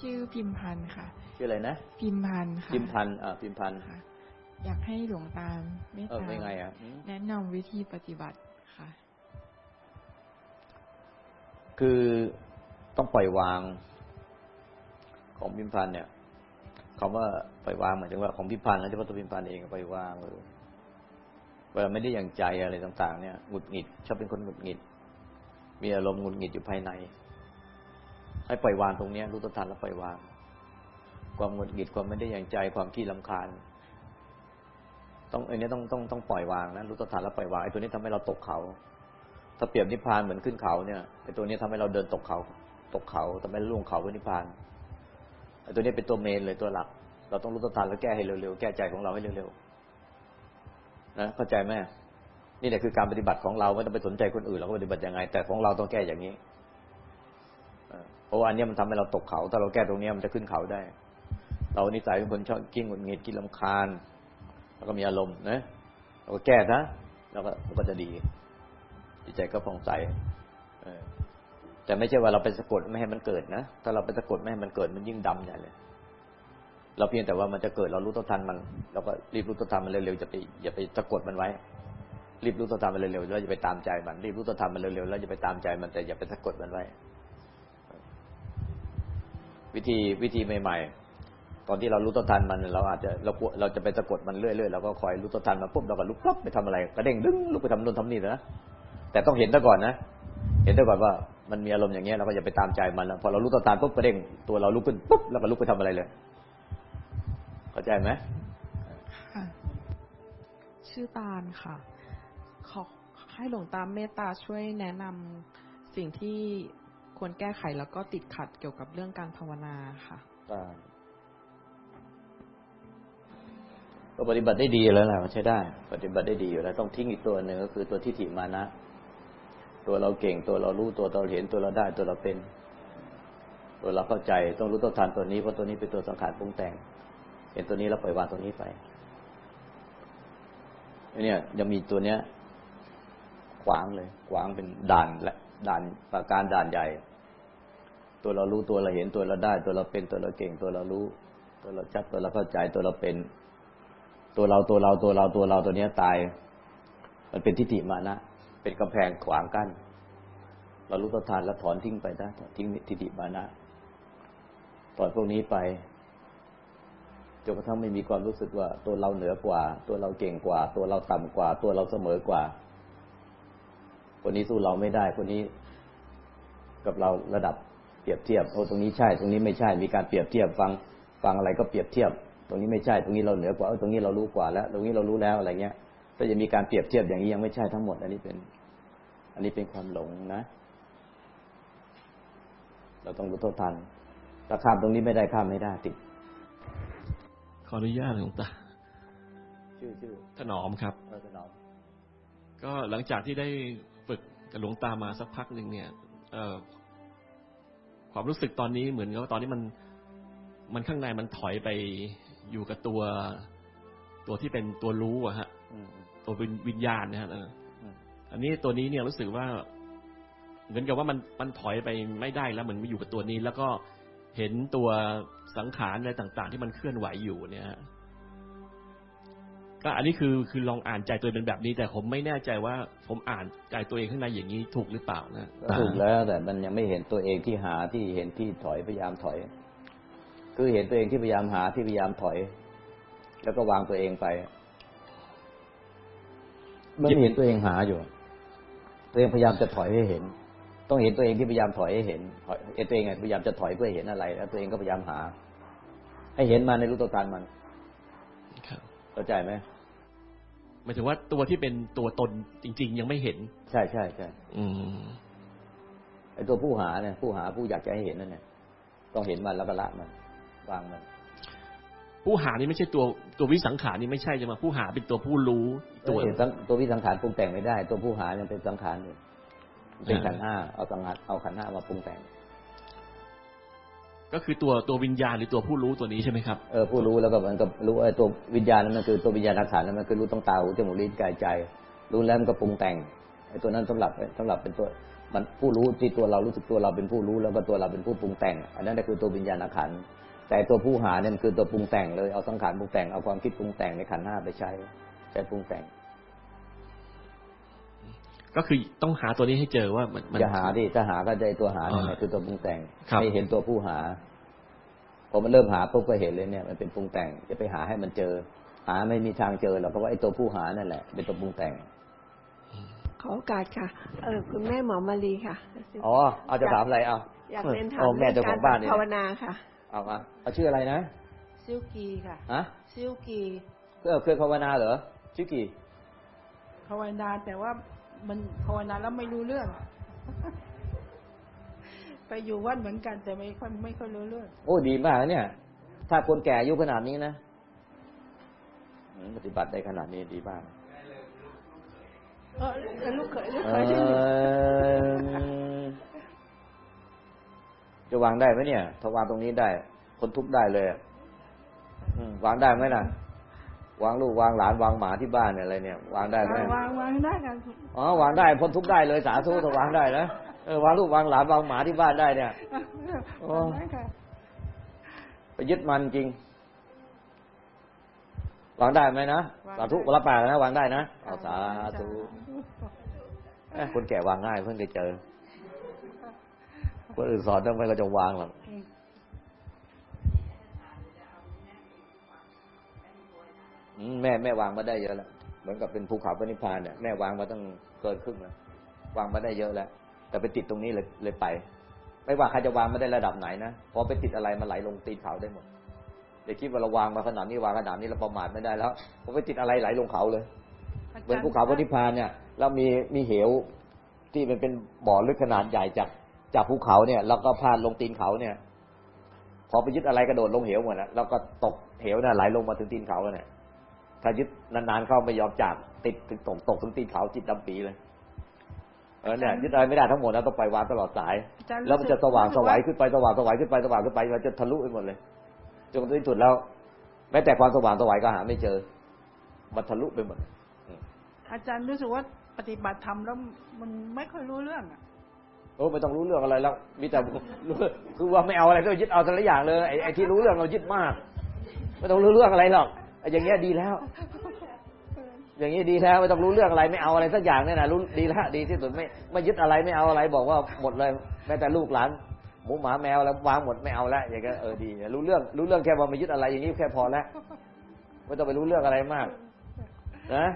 ชื่อพิมพันธ์ค่ะ ชื่ออะไรนะ พิมพันธ์ค่ะ พิมพันธ์อ่าพิมพันธ์ค่ะอยากให้หลวงตาเมตเออตาเป็นไงอะอืมแนะนำวิธีปฏิบัติค่ะ คือต้องปล่อยวาง ของพิมพันธ์เนี่ยคำว่าปล่อยวางหมายถึงว่าของพิมพันธ์แล้วเฉพาะตัวพิมพันธ์เองก็ปล่อยวางเลยเวลาไม่ได้อย่างใจอะไรต่าง ๆ เนี่ยหงุดหงิดชอบเป็นคนหงุดหงิด มีอารมณ์หงุดหงิดอยู่ภายใน ให้ปล่อยวางตรงเนี้ยรู้ตัวทันแล้วปล่อยวาง ความหงุดหงิดความไม่ได้อย่างใจความขี้ลำคาญ ต้องไอ้นี้ต้องต้องต้องปล่อยวางนะรู้ตัวทันแล้วปล่อยวางไอ้ตัวนี้ทำให้เราตกเขา ถ้าเปรียบนิพพานเหมือนขึ้นเขาเนี่ยไอ้ตัวนี้ทำให้เราเดินตกเขา ตกเขาทำให้ล่วงเขาไปนิพพานไอ้ตัวนี้เป็นตัวเมนเลยตัวหลัก เราต้องรู้ตัวทันแล้วแก้ให้เร็วๆแก้ใจของเราให้เร็วๆนะเข้าใจไหมนี่แหละคือการปฏิบัติของเราไม่ต้องไปสนใจคนอื่นเราก็ปฏิบัติยังไง แต่ของเราต้องแก้อย่างนี้ เพราะว่าอันนี้มันทำให้เราตกเขา ถ้าเราแก้ตรงนี้มันจะขึ้นเขาได้ เรานิสัยเป็นคนชอบกิ้งหงุดหงิดกินลำคาญ แล้วก็มีอารมณ์นะเราก็แก้นะแล้วก็มันก็จะดีจิตใจก็ผ่องใสเออแต่ไม่ใช่ว่าเราไปสะกดไม่ให้มันเกิดนะถ้าเราไปสะกดไม่ให้มันเกิดมันยิ่งดำใหญ่เลยเราเพียงแต่ว่ามันจะเกิดเรารู้ต้นทันมันเราก็รีบรู้ต้นทันมันเร็วๆจะไปอย่าไปสะกดมันไว้ รีบรู้ต้นทันมันเร็วๆแล้วอย่าไปตามใจมัน รีบรู้ต้นทันมันเร็วๆแล้วอย่าไปตามใจมันแต่อย่าไปสะกดมันไว้ วิธีวิธีใหม่ ๆ ตอนที่เรารู้ต้นทันมันเราอาจจะเราเราจะไปสะกดมันเรื่อยๆเราก็คอยรู้ต้นทันมันปุ๊บเราก็ลุกปุ๊บไปทำอะไรกระเด้งดึงลุกไปทำนู่นทำนี่นะแต่ต้องเห็นซะก่อนนะเห็นซะก่อนว่ามันมีอารมณ์อย่างเงี้ยเราก็อย่าไปตามใจมันแล้วพอเรารู้ต้นทานปุ๊บกระเด้งตัวเราลุกขึ้นปุ๊บแล้วก็ลุกไปทำอะไรเลยเข้าใจไหมค่ะชื่อตาลค่ะ ขอให้หลวงตาเมตตาช่วยแนะนำสิ่งที่ ควรแก้ไขแล้วก็ติดขัดเกี่ยวกับเรื่องการภาวนาค่ะได้ก็ปฏิบัติได้ดีแล้วแหละใช้ได้ ปฏิบัติได้ดีอยู่แล้วต้องทิ้งอีกตัวหนึ่งก็คือตัวทิฏฐิมานะ ตัวเราเก่งตัวเรารู้ตัวเราเห็นตัวเราได้ตัวเราเป็น ตัวเราเข้าใจต้องรู้ตัวทันตัวนี้เพราะตัวนี้เป็นตัวสังขารปรุงแต่ง เห็นตัวนี้แล้วปล่อยวางตัวนี้ไปเนี่ยยังมีตัวเนี้ยขวางเลยขวางเป็นด่านและด่านประการด่านใหญ่ ตัวเรารู้ตัวเราเห็นตัวเราได้ ตัวเราเป็นตัวเราเก่งตัวเรารู้ ตัวเราชัดตัวเราเข้าใจตัวเราเป็น ตัวเราตัวเราตัวเราตัวเราตัวเนี้ยตาย มันเป็นทิฏฐิมานะ เป็นกำแพงขวางกั้น เรารู้ตัวทานแล้วถอนทิ้งไปได้ถอนทิ้งทิฏฐิมานะถอนพวกนี้ไปจนกระทั่งไม่มีความรู้สึกว่า ตัวเราเหนือกว่า ตัวเราเก่งกว่า ตัวเราต่ำกว่า ตัวเราเสมอกว่า คนนี้สู้เราไม่ได้ คนนี้กับเราระดับ เปรียบเทียบโอ้ตรงนี้ใช่ ตรงนี้ไม่ใช่ มีการเปรียบเทียบฟังฟังอะไรก็เปรียบเทียบ ตรงนี้ไม่ใช่ ตรงนี้เราเหนือกว่าเออตรงนี้เรารู้กว่าแล้ว ตรงนี้เรารู้แล้วอะไรเงี้ยถ้าจะมีการเปรียบเทียบอย่างนี้ยังไม่ใช่ทั้งหมด อันนี้เป็น อันนี้เป็นความหลงนะ เราต้องรู้เท่าทันถ้าข้ามตรงนี้ไม่ได้ข้ามไม่ได้ติด ขออนุญาตหลวงตาชื่อชื่อถนอมครับเออถนอม ก็หลังจากที่ได้ฝึกกับหลวงตามาสักพักหนึ่งเนี่ย เอ่อ ความรู้สึกตอนนี้เหมือนกับว่าตอนนี้มันมันข้างในมันถอยไปอยู่กับตัว ตัวที่เป็นตัวรู้อะฮะอืมตัวเป็นวิญญาณนะฮะเอออืมอันนี้ตัวนี้เนี่ยรู้สึกว่า เหมือนกับว่ามันมันถอยไปไม่ได้แล้วเหมือนมาอยู่กับตัวนี้ แล้วก็เห็นตัวสังขารอะไรต่าง ๆ ที่มันเคลื่อนไหวอยู่เนี่ยฮะ ก็อันนี้คือคือลองอ่านใจตัวเองเป็นแบบนี้ แต่ผมไม่แน่ใจว่าผมอ่านใจตัวเองข้างในอย่างนี้ถูกหรือเปล่านะถูกแล้วแต่มันยังไม่เห็นตัวเองที่หาที่เห็นที่ถอยพยายามถอย คือเห็นตัวเองที่พยายามหาที่พยายามถอย แล้วก็วางตัวเองไป มันไม่เห็นตัวเองหาอยู่ ตัวเองพยายามจะถอยให้เห็น ต้องเห็นตัวเองที่พยายามถอยให้เห็นถอยเห็นตัวเองไงพยายามจะถอยเพื่อให้เห็นอะไร แล้วตัวเองก็พยายามหา ให้เห็นมาในรู้ตัวทันมัน เข้าใจไหมหมายถึงว่าตัวที่เป็นตัวตนจริง ๆ ยังไม่เห็น ใช่ใช่ใช่อืมไอ้ตัวผู้หาเนี่ย ผู้หาผู้อยากจะให้เห็นนั่นเนี่ยต้องเห็นมันแล้วก็ละมันวางมันผู้หานี่ไม่ใช่ตัวตัววิสังขารนี่ไม่ใช่ใช่ไหมผู้หาเป็นตัวผู้รู้อีกตัตัววเห็นสังตัววิสังขารปรุงแต่งไม่ได้ ตัวผู้หายังเป็นสังขารอยู่เป็นขันธ์ห้าเอาสังขารเอาขันธ์ห้ามาปรุงแต่ง ก็คือตัวตัววิญญาณหรือตัวผู้รู้ตัวนี้ใช่ไหมครับเออผู้รู้แล้วก็มันก็รู้ไอ้ตัววิญญาณนั้นมันคือตัววิญญาณขันธ์นั้นมันคือรู้ต้องตาหูจมูกลิ้นกายใจ รู้แล้วมันก็ปรุงแต่งไอ้ตัวนั้นสำหรับสำหรับเป็นตัวมันผู้รู้ที่ตัวเรารู้สึกตัวเราเป็นผู้รู้แล้วก็ตัวเราเป็นผู้ปรุงแต่ง อันนั้นคือตัววิญญาณขันแต่ตัวผู้หาเนี่ยมันคือตัวปรุงแต่งเลยเอาสังขารปรุงแต่งเอาความคิดปรุงแต่งในขันห้าไปใช้ใช้ปรุงแต่ง ก็คือต้องหาตัวนี้ให้เจอว่ามันมันจะหาดิจะหาก็ได้ตัวหาเนี่ยอ่าคือตัวปรุงแต่งครับไม่เห็นตัวผู้หาพอมันเริ่มหาปุ๊บก็เห็นเลยเนี่ยมันเป็นปรุงแต่งจะไปหาให้มันเจอ หาไม่มีทางเจอหรอกเพราะว่าไอ้ตัวผู้หานั่นแหละ เป็นตัวปรุงแต่งขอโอกาสค่ะ เออคุณแม่หมอมาลีค่ะ อ๋อ เอาจะถามอะไรเอา อยากเรียนถามโอ้แม่เจ้าของบ้านเนี่ยภาวนาค่ะ เอามาเอาชื่ออะไรนะ ซิลกีค่ะฮะซิลกีเคยเคยภาวนาเหรอชื่อกี่ภาวนาแต่ว่า มันภาวนาแล้วไม่รู้เรื่อง ไปอยู่วัดเหมือนกัน แต่ไม่ค่อยไม่ค่อยรู้เรื่อง โอ้ดีมากนะเนี่ย ถ้าคนแก่อายุขนาดนี้นะอืมปฏิบัติได้ขนาดนี้ดีมากเออเออลูกเขยลูกเอเขยที่อยู่อจะวางได้ไหมเนี่ยถ้าวางตรงนี้ได้ คนทุกข์ได้เลยอะอืมวางได้ไหมล่ะ วางลูกวางหลานวางหมาที่บ้านเนี่ยอะไรเนี่ย วางได้ไหมวางวางวางได้กันอ๋อวางได้พ้นทุกข์ได้เลยสาธุถ้าวางได้นะเออวางลูกวางหลานวางหมาที่บ้านได้เนี่ยโอ้วางได้ค่ะไปยึดมันจริง วางได้ไหมนะสาธุรับปากนะวางได้นะเอาสาธุเอ้ยคนแก่วางง่ายเพิ่งเคยเจอคนอื่นสอนต้องไม่ก็จะวางหรอก แม่แม่วางมาได้เยอะแล้วเหมือนกับเป็นภูเขาพระนิพพานเนี่ยแม่วางมาตั้งเกินครึ่งแล้ววางมาได้เยอะแล้ว แต่ไปติดตรงนี้เลยเลยไป ไม่ว่าใครจะวางมาได้ระดับไหนนะพอไปติดอะไรมันไหลลงตีนเขาได้หมดอย่าคิดว่าเราวางมาขนาดนี้วางขนาดนี้เราประมาทไม่ได้แล้วพอไปติดอะไรไหลลงเขาเลยเหมือนภูเขาพระนิพพานเนี่ยเรามีมีเหวที่มันเป็นบ่อลึกขนาดใหญ่จากจากภูเขาเนี่ย แล้วก็พาดลงตีนเขาเนี่ย พอไปยึดอะไรกระโดดลงเหวหมดนะแล้วก็ตกเหวน่ะไหลลงมาถึงตีนเขาแล้วเนี่ย ถ้ายึดนานๆเข้าไม่ยอมจากติดถึงตกตกถึงตีนเขาจิตดำปีเลยเออเนี่ยยึดอะไรไม่ได้ทั้งหมดนะต้องปล่อยวางตลอดสายอาจารย์แล้วมันจะสว่างสวัยขึ้นไปสว่างสวัยขึ้นไปสว่างขึ้นไปมันจะทะลุไปหมดเลยจนที่สุดแล้ว แม้แต่ความสว่างสวัยก็หาไม่เจอ มันทะลุไปหมดอาจารย์รู้สึกว่าปฏิบัติธรรมแล้วมันไม่ค่อยรู้เรื่องอะโอ้ไม่ต้องรู้เรื่องอะไรแล้ว มีแต่รู้คือว่าไม่เอาอะไรก็ยึดเอาแต่ละอย่างเลยไอ้ไอ้ที่รู้เรื่องเรายึดมาก ไม่ต้องรู้เรื่องอะไรหรอกไอ้อย่างเงี้ยดีแล้ว อย่างนี้ดีแล้วไม่ต้องรู้เรื่องอะไรไม่เอาอะไรสักอย่างเนี่ยนะรู้ดีแล้วดีที่สุดไม่ไม่ยึดอะไรไม่เอาอะไรบอกว่าหมดเลยแม้แต่ลูกหลานหมูหมาแมวแล้ววางหมดไม่เอาแล้วอย่างเงี้ยเออดีรู้เรื่องรู้เรื่องแค่ว่าไม่ยึดอะไรอย่างนี้แค่พอแล้วไม่ต้องไปรู้เรื่องอะไรมากนะ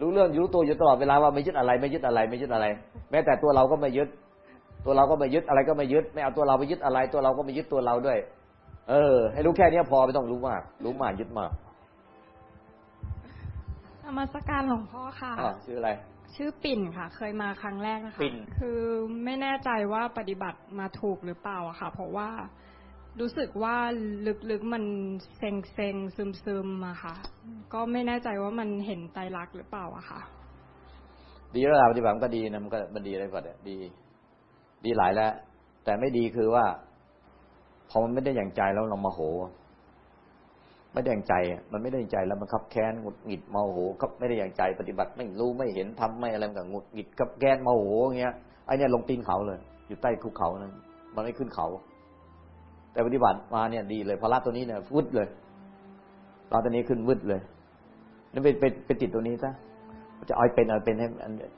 รู้เรื่องรู้ตัวอยู่ตลอดเวลาว่าไม่ยึดอะไร ไม่ยึดอะไร ไม่ยึดอะไร แม้แต่ตัวเราก็ไม่ยึด ตัวเราก็ไม่ยึดอะไรก็ไม่ยึด ไม่เอาตัวเราไปยึดอะไร ตัวเราก็ไม่ยึดตัวเราด้วย เออ ให้รู้แค่เนี้ยพอไม่ต้องรู้มาก รู้มากยึดมาก นมัสการหลวงพ่อค่ะอ่าชื่ออะไร ชื่อปิ่นค่ะ เคยมาครั้งแรกนะคะ ปิ่น คือไม่แน่ใจว่าปฏิบัติมาถูกหรือเปล่าอะค่ะ เพราะว่ารู้สึกว่าลึกๆมันเซ็งเซ็งซึมซึมๆอะค่ะ ก็ไม่แน่ใจว่ามันเห็นไตรลักษณ์หรือเปล่าอะค่ะ ดีแล้วล่ะปฏิบัติมันก็ดีนะมันก็มันดีอะไรก่อนเนี่ยดี ดีหลายแล้ว แต่ไม่ดีคือว่าพอมันไม่ได้อย่างใจแล้วเรามาโห ไม่ได้อย่างใจอะมันไม่ได้อย่างใจแล้วมันขับแค้นหงุดหงิดโมโหครับไม่ได้อย่างใจปฏิบัติไม่รู้ไม่เห็นทำไม่อะไรมันก็หงุดหงิดขับแค้นโมโหอย่างเงี้ยไอเนี่ยลงตีนเขาเลย อยู่ใต้ภูเขานั้นมันไม่ขึ้นเขา แต่ปฏิบัติมาเนี่ยดีเลยพอละตัวนี้เนี่ยวึดเลยตอนตัวนี้ขึ้นวึดเลยนั่นไปไปไปติดตัวนี้ซะจะเอาเป็นเอาเป็นให้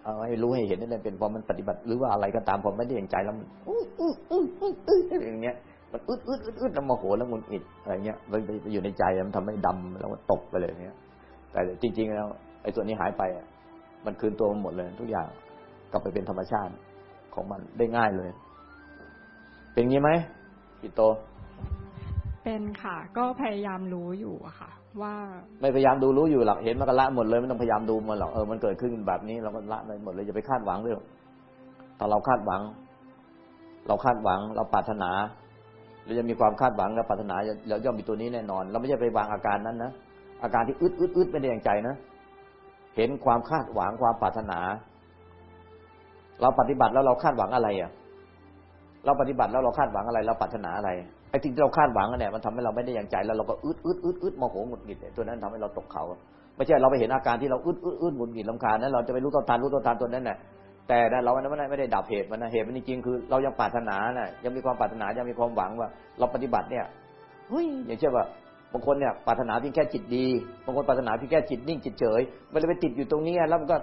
เอาให้รู้ให้เห็นนั่นเป็นพอมันปฏิบัติ หรือว่าอะไรก็ตามพอไม่ได้อย่างใจแล้วมันอื้ออืออืออืออืออย่างเงี้ย มันอึดอึดอึดอึดแล้วโมโหแล้วหงุดหงิดอะไรเงี้ยมันไปอยู่ในใจมันทำให้ดำแล้วมันตกไปเลยอย่างเงี้ย แต่จริง ๆ แล้วไอ้ตัวนี้หายไปอะมันคืนตัวมันหมดเลย ทุกอย่างกลับไปเป็นธรรมชาติของมันได้ง่ายเลย เป็นงี้ไหมกิโต เป็นค่ะ ก็พยายามรู้อยู่อะค่ะ ว่า ไม่พยายามดูรู้อยู่หรอกเห็นมันก็ละหมดเลยไม่ต้องพยายามดูมันหรอกเออมันเกิดขึ้นแบบนี้เราก็ละไปหมดเลยอย่าไปคาดหวังเลยถ้าเราคาดหวัง เราคาดหวัง เราปรารถนา เราจะมีความคาดหวังและปรารถนาเราย่อมมีตัวนี้แน่นอน เราไม่ใช่ไปวางอาการนั้นนะอาการที่อึดอึดอึดไม่ได้อย่างใจนะเห็นความคาดหวังความปรารถนา เราปฏิบัติแล้วเราคาดหวังอะไรอะ เราปฏิบัติแล้วเราคาดหวังอะไร เราปรารถนาอะไรไอ้สิ่งที่เราคาดหวังเนี่ยมันทำให้เราไม่ได้อย่างใจแล้วเราก็อึดอึดอึดอึดโมโหหงุดหงิดตัวนั้นทำให้เราตกเขาไม่ใช่เราไปเห็นอาการที่เราอึดอึดอึดหงุดหงิดลำคาญนั้นเราจะไปรู้ต้นทานรู้ต้นทานตัวนั้นน่ะ แต่เราไม่ได้ไม่ได้ดับเหตุมันนะเหตุมันจริงๆคือเรายังปรารถนาน่ะยังมีความปรารถนายังมีความหวังว่า เราปฏิบัติเนี่ยเฮ้ยอย่างเช่นว่าบางคนเนี่ยปรารถนาเพียงแค่จิตดีบางคนปรารถนาเพียงแค่จิตนิ่งจิตเฉยมันเลยไปติดอยู่ตรงนี้แล้วมันก็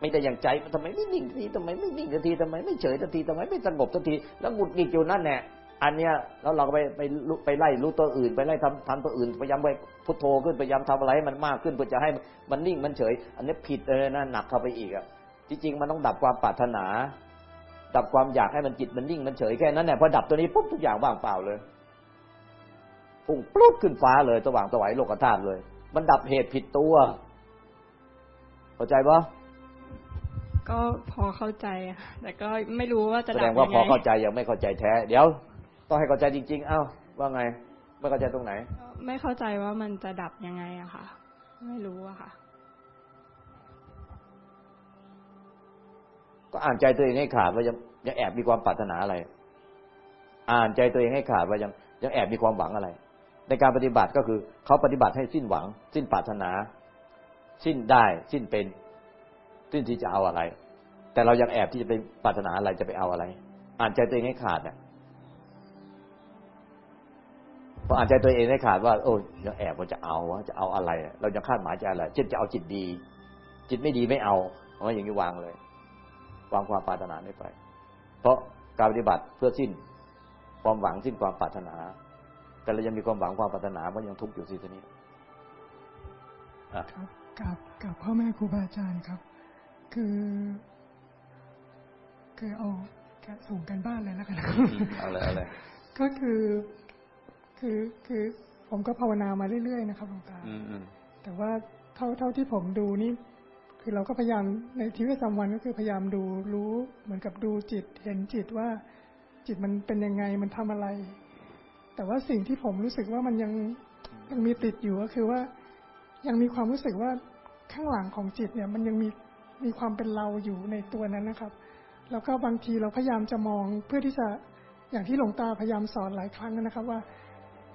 ไม่ได้อย่างใจทำไมไม่นิ่งสักทีทำไมไม่นิ่งสักทีทำไมไม่เฉยสักทีทำไมไม่สงบสักทีแล้วหงุดหงิดอยู่นั่นแหละอันเนี้ยแล้วเราก็ไปไปไปไล่รู้ตัวอื่น ไปไล่ทำทำตัวอื่นพยายามไปพุทโธขึ้นพยายามทำอะไรให้มันมากขึ้นเพื่อจะให้มันนิ่งมันเฉย อันนี้ผิดเลยนะหนักเข้าไปอีกอะ จริงมันต้องดับความปรารถนา ดับความอยากให้มันจิตมันนิ่งมันเฉยแค่นั้นแหละพอดับตัวนี้ปุ๊บทุกอย่างว่างเปล่าเลยพุ่งปลุดขึ้นฟ้าเลยสว่างสวัยโลกธาตุเลย มันดับเหตุผิดตัวเข้าใจปะก็พอเข้าใจอะแต่ก็ไม่รู้ว่าจะแสดัดบงว่ายังพอไงเข้าใจยังไม่เข้าใจแท้ เดี๋ยว ต้องให้เข้าใจจริง ๆ เอ้าว่าไง ไม่เข้าใจตรงไหน ไม่เข้าใจว่ามันจะดับยังไงอะค่ะ ไม่รู้อะค่ะ ก็อ่านใจตัวเองให้ขาดว่ายังยังแอบมีความปรารถนาอะไร อ่านใจตัวเองให้ขาดว่ายังยังแอบมีความหวังอะไร ในการปฏิบัติก็คือเขาปฏิบัติให้สิ้นหวัง สิ้นปรารถนา สิ้นได้สิ้นเป็น สิ้นที่จะเอาอะไร แต่เรายังแอบที่จะไปปรารถนาอะไรจะไปเอาอะไร อ่านใจตัวเองให้ขาดเนี่ยพออ่านใจตัวเองให้ขาดว่าโอ้ยังแอบว่าจะเอาวะจะเอาอะไร เรายังคาดหมายจะอะไร เช่นจะเอาจิตดี จิตไม่ดีไม่เอาเพราะอย่างนี้วางเลย วางความปรารถนาไม่ไป เพราะการปฏิบัติเพื่อสิ้นความหวังสิ้นความปรารถนา แต่เรายังมีความหวังความปรารถนาเพราะยังทุกข์อยู่สิทีนี้อะครับกับกับพ่อแม่ครูบาอาจารย์ครับ คือ คือเอาแกะส่งกันบ้านเลยแล้วกันนะครับเอาเลยเอาเลยก็คือคือคือผมก็ภาวนามาเรื่อยๆนะครับหลวงตาอืมอืมแต่ว่าเท่าเท่าที่ผมดูนี่ คือเราก็พยายามในชีวิตประจำวันก็คือพยายามดูรู้เหมือนกับดูจิต เห็นจิตว่าจิตมันเป็นยังไงมันทำอะไร แต่ว่าสิ่งที่ผมรู้สึกว่ามันยังยังมีติดอยู่ก็คือว่า ยังมีความรู้สึกว่าข้างหลังของจิตเนี่ยมันยังมีมีความเป็นเราอยู่ในตัวนั้นนะครับ แล้วก็บางทีเราพยายามจะมองเพื่อที่จะอย่างที่หลวงตาพยายามสอนหลายครั้งนะครับว่า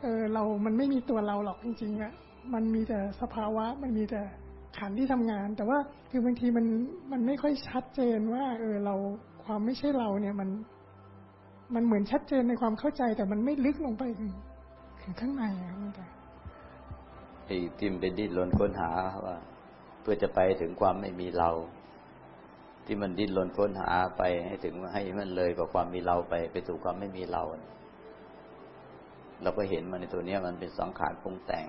เออเรามันไม่มีตัวเราหรอกจริงๆอะมันมีแต่สภาวะมันมีแต่ ขันที่ทำงาน แต่ว่าคือบางทีมันมันไม่ค่อยชัดเจนว่า เออเราความไม่ใช่เราเนี่ยมัน มันเหมือนชัดเจนในความเข้าใจ แต่มันไม่ลึกลงไปถึงถึงข้างในอะครับหลวงตาไอ้ที่มันเป็นดิ้นรนค้นหาว่า เพื่อจะไปถึงความไม่มีเรา ที่มันดิ้นรนค้นหาไปให้ถึงให้มันเลยกว่าความมีเราไปไปสู่ความไม่มีเรา เราก็เห็นมันในตัวเนี้ยมันเป็นสังขารปรุงแต่ง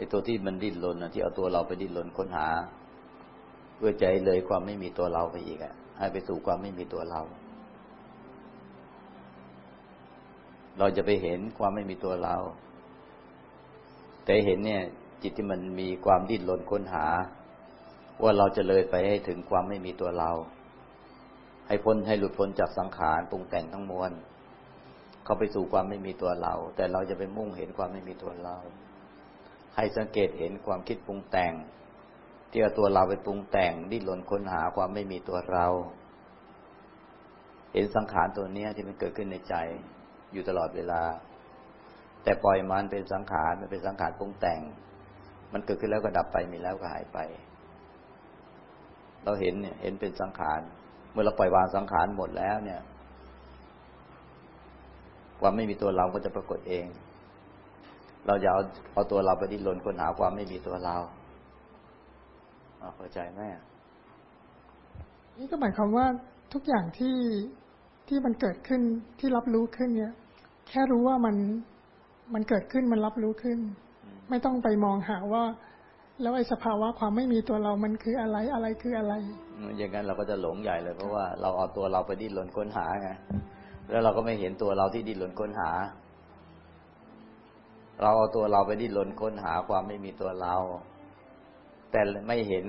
ไอ้ตัวที่มันดิ้นรนนะที่เอาตัวเราไปดิ้นรนค้นหา เพื่อใจเลยความไม่มีตัวเราไปอีกอะ ให้ไปสู่ความไม่มีตัวเรา เราจะไปเห็นความไม่มีตัวเรา แต่เห็นเนี่ย จิตที่มันมีความดิ้นรนค้นหา ว่าเราจะเลยไปให้ถึงความไม่มีตัวเรา ให้พ้นให้หลุดพ้นจากสังขารปรุงแต่งทั้งมวลเข้าไปสู่ความไม่มีตัวเรา แต่เราจะไปมุ่งเห็นความไม่มีตัวเรา ให้สังเกตเห็นความคิดปรุงแต่ง ที่เอาตัวเราไปปรุงแต่งดิ้นรนค้นหาความไม่มีตัวเรา เห็นสังขารตัวเนี้ยที่มันเกิดขึ้นในใจอยู่ตลอดเวลา แต่ปล่อยมันเป็นสังขารมันเป็นสังขารปรุงแต่ง มันเกิดขึ้นแล้วก็ดับไปมีแล้วก็หายไป เราเห็นเนี่ยเห็นเป็นสังขาร เมื่อเราปล่อยวางสังขารหมดแล้วเนี่ยความไม่มีตัวเราก็จะปรากฏเอง เราอย่าเอาเอาตัวเราไปดิ้นรนค้นหาความไม่มีตัวเราเอาเข้าใจไหมนี่ก็หมายความว่าทุกอย่างที่ที่มันเกิดขึ้นที่รับรู้ขึ้นเนี่ย แค่รู้ว่ามันมันเกิดขึ้นมันรับรู้ขึ้น ไม่ต้องไปมองหาว่า แล้วไอ้สภาวะความไม่มีตัวเรามันคืออะไรอะไรคืออะไร อย่างนั้นเราก็จะหลงใหญ่เลยเพราะว่าเราเอาตัวเราไปดิ้นรนค้นหาไงแล้วเราก็ไม่เห็นตัวเราที่ดิ้นรนค้นหา เราเอาตัวเราไปดิ้นรนค้นหาความไม่มีตัวเรา แต่ไม่เห็น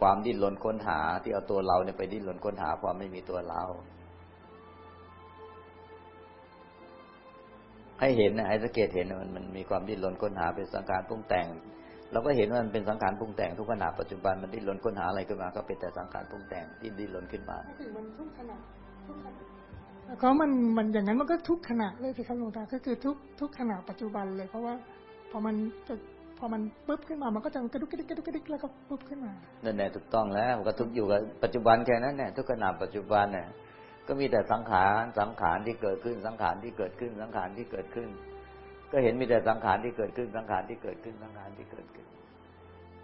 ความดิ้นรนค้นหา ที่เอาตัวเราเนี่ยไปดิ้นรนค้นหาความไม่มีตัวเรา ให้เห็นนะให้สังเกตเห็นมันมันมีความดิ้นรนค้นหาเป็นสังขารปรุงแต่งเราก็เห็นว่ามันเป็นสังขารปรุงแต่งทุกขณะปัจจุบันมันดิ้นรนค้นหาอะไรขึ้นมา ก็เป็นแต่สังขารปรุงแต่งที่ดิ้นรนขึ้นมามันทุกขณะทุกขณะ แล้วก็มันมันอย่างนั้นมันก็ทุกขณะเลยสิครับหลวงตาก็คือทุกทุกขณะปัจจุบันเลย เพราะว่าพอมันจะพอมันปุ๊บขึ้นมามันก็จะกระดุกกระดิกกระดุกกระดิกแล้วก็ปุ๊บขึ้นมานั่นแหละถูกต้องแล้วมันก็ทุกข์อยู่กับปัจจุบันแค่นั้นแหละทุกขณะปัจจุบันเนี่ยก็มีแต่สังขารสังขารที่เกิดขึ้นสังขารที่เกิดขึ้นสังขารที่เกิดขึ้น ก็เห็นมีแต่สังขารที่เกิดขึ้นสังขารที่เกิดขึ้นสังขารที่เกิดขึ้น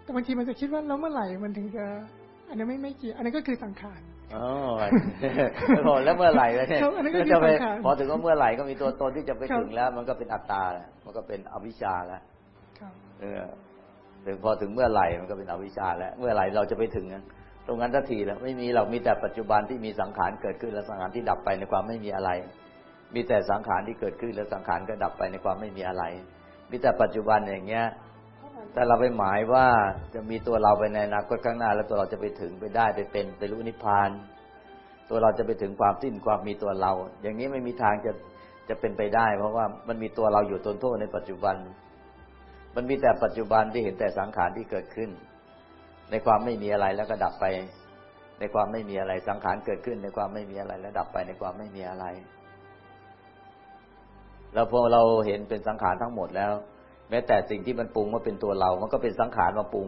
แต่บางทีมันจะคิดว่าแล้วเมื่อไหร่มันถึงจะ อันนั้นไม่ไม่เกี่ยวอันนั้นก็คือสังขาร อ๋อโอ้แล้วเมื่อไหร่เนี่ยครับอันนี้ก็คือจะไปสังขารพอถึงว่าเมื่อไหร่ก็มีตัวตนที่จะไปครับถึงแล้ว มันก็เป็นอัตตาแล้วมันก็เป็นอวิชชาแล้วครับเออถึงพอถึงเมื่อไหร่มันก็เป็นอวิชชาแล้ว เมื่อไหร่เราจะไปถึงนั้นตรงนั้นทันทีแล้วไม่มีเรามีแต่ปัจจุบันที่มีสังขารเกิดขึ้นและสังขารที่ดับไปในความไม่มีอะไร มีแต่สังขารที่เกิดขึ้นและสังขารก็ดับไปในความไม่มีอะไร มีแต่ปัจจุบันอย่างเงี้ย แต่เราไปหมายว่าจะมีตัวเราไปในอนาคตข้างหน้า แล้วตัวเราจะไปถึงไปได้ไปเป็นไปรู้นิพพาน ตัวเราจะไปถึงความสิ้นความมีตัวเรา อย่างนี้ไม่มีทางจะจะเป็นไปได้ เพราะว่ามันมีตัวเราอยู่ตนโทษในปัจจุบัน มันมีแต่ปัจจุบันที่เห็นแต่สังขารที่เกิดขึ้น ในความไม่มีอะไรแล้วก็ดับไป ในความไม่มีอะไรสังขารเกิดขึ้น ในความไม่มีอะไรแล้วดับไปในความไม่มีอะไร แล้วพอเราเห็นเป็นสังขารทั้งหมดแล้ว แม้แต่สิ่งที่มันปรุงว่าเป็นตัวเรา มันก็เป็นสังขารมาปรุง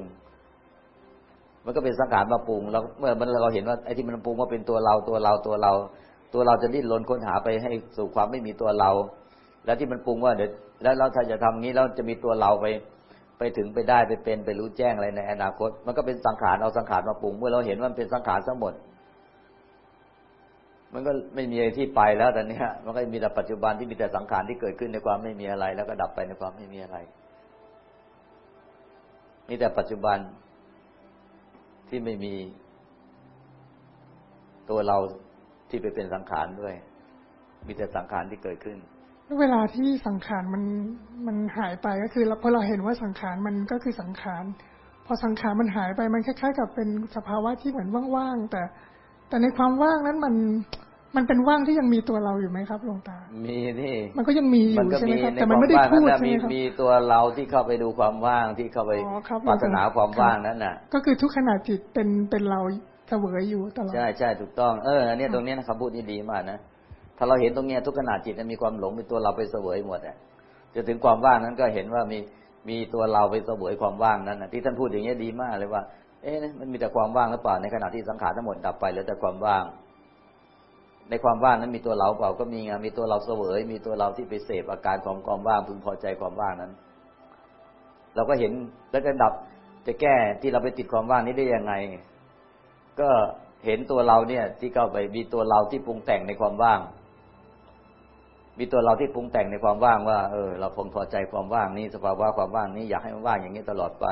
มันก็เป็นสังขารมาปรุงแล้วเมื่อมันเราเห็นว่าไอ้ที่มันปรุงว่าเป็นตัวเราตัวเราตัวเรา ตัวเราจะดิ้นรนค้นหาไปให้สู่ความไม่มีตัวเรา แล้วที่มันปรุงว่าเดี๋ยวแล้วเราถ้าจะทำงี้แล้วจะมีตัวเราไป ไปถึงไปได้ไปเป็นไปรู้แจ้งอะไรในอนาคต มันก็เป็นสังขารเอาสังขารมาปรุง เมื่อเราเห็นว่ามันเป็นสังขารทั้งหมด มันก็ไม่มีอะไรที่ไปแล้วแตอนนี้ยมันก็มีแต่ปัจจุบันที่มีแต่สังขารที่เกิดขึ้นในความไม่มีอะไร แล้วก็ดับไปในความไม่มีอะไรมีแต่ปัจจุบันที่ไม่มีตัวเราที่ไปเป็นสังขารด้วย มีแต่สังขารที่เกิดขึ้น เวลาที่สังขารมันมันหายไปก็คือพอเราเห็นว่าสังขารมันก็คือสังขาร พอสังขารมันหายไปมันคล้ายๆ กับเป็นสภาวะที่เหมือนว่างๆแต่ แต่ในความว่างนั้นมัน มันเป็นว่างที่ยังมีตัวเราอยู่ไหมครับหลวงตา มีนี่มันก็ยังมีอมันยู่ก็ใช่ไหมมีครับในแต่คมันวามไม่ได้ว่างพูนั้นดน่ะใช่มีไหมครับมีตัวเราที่เข้าไปดูความว่างที่เข้าไปอ๋อครับปรารถนาความว่างนั้นน่ะ ก็คือทุกขณะจิตเป็นเป็นเราเสวยอยู่ตลอดใช่ใช่ถูกต้องเอออันเนี้ยตรงเนี้ยนะคำพูดนี่ดีมากนะถ้าเราเห็นตรงเนี้ยทุกขณะจิตมันมีความหลงเป็นตัวเราไปเสวยหมดอะจะถึงความว่างนั้นก็เห็นว่ามีมีตัวเราไปเสวยความว่างนั้นนะที่ท่านพูดอย่างเงี้ยดีมากเลยว่า เอ๊ะมันมีแต่ความว่างหรือเปล่าในขณะที่สังขารทั้งหมดดับไปเหลือแต่ความว่าง ในความว่างนั้นมีตัวเราเปล่าก็มีไงมีตัวเราเสวย มีตัวเราที่ไปเสพอาการของความว่างพึงพอใจความว่างนั้น เราก็เห็นแล้วก็ดับจะแก้ที่เราไปติดความว่างนี้ได้ยังไง ก็เห็นตัวเราเนี่ย ที่เข้าไปมีตัวเราที่ปรุงแต่งในความว่าง มีตัวเราที่ปรุงแต่งในความว่างว่า เออ เราคงพอใจความว่างนี้สภาวะความว่างนี้อยากให้มันว่างอย่างนี้ตลอดไป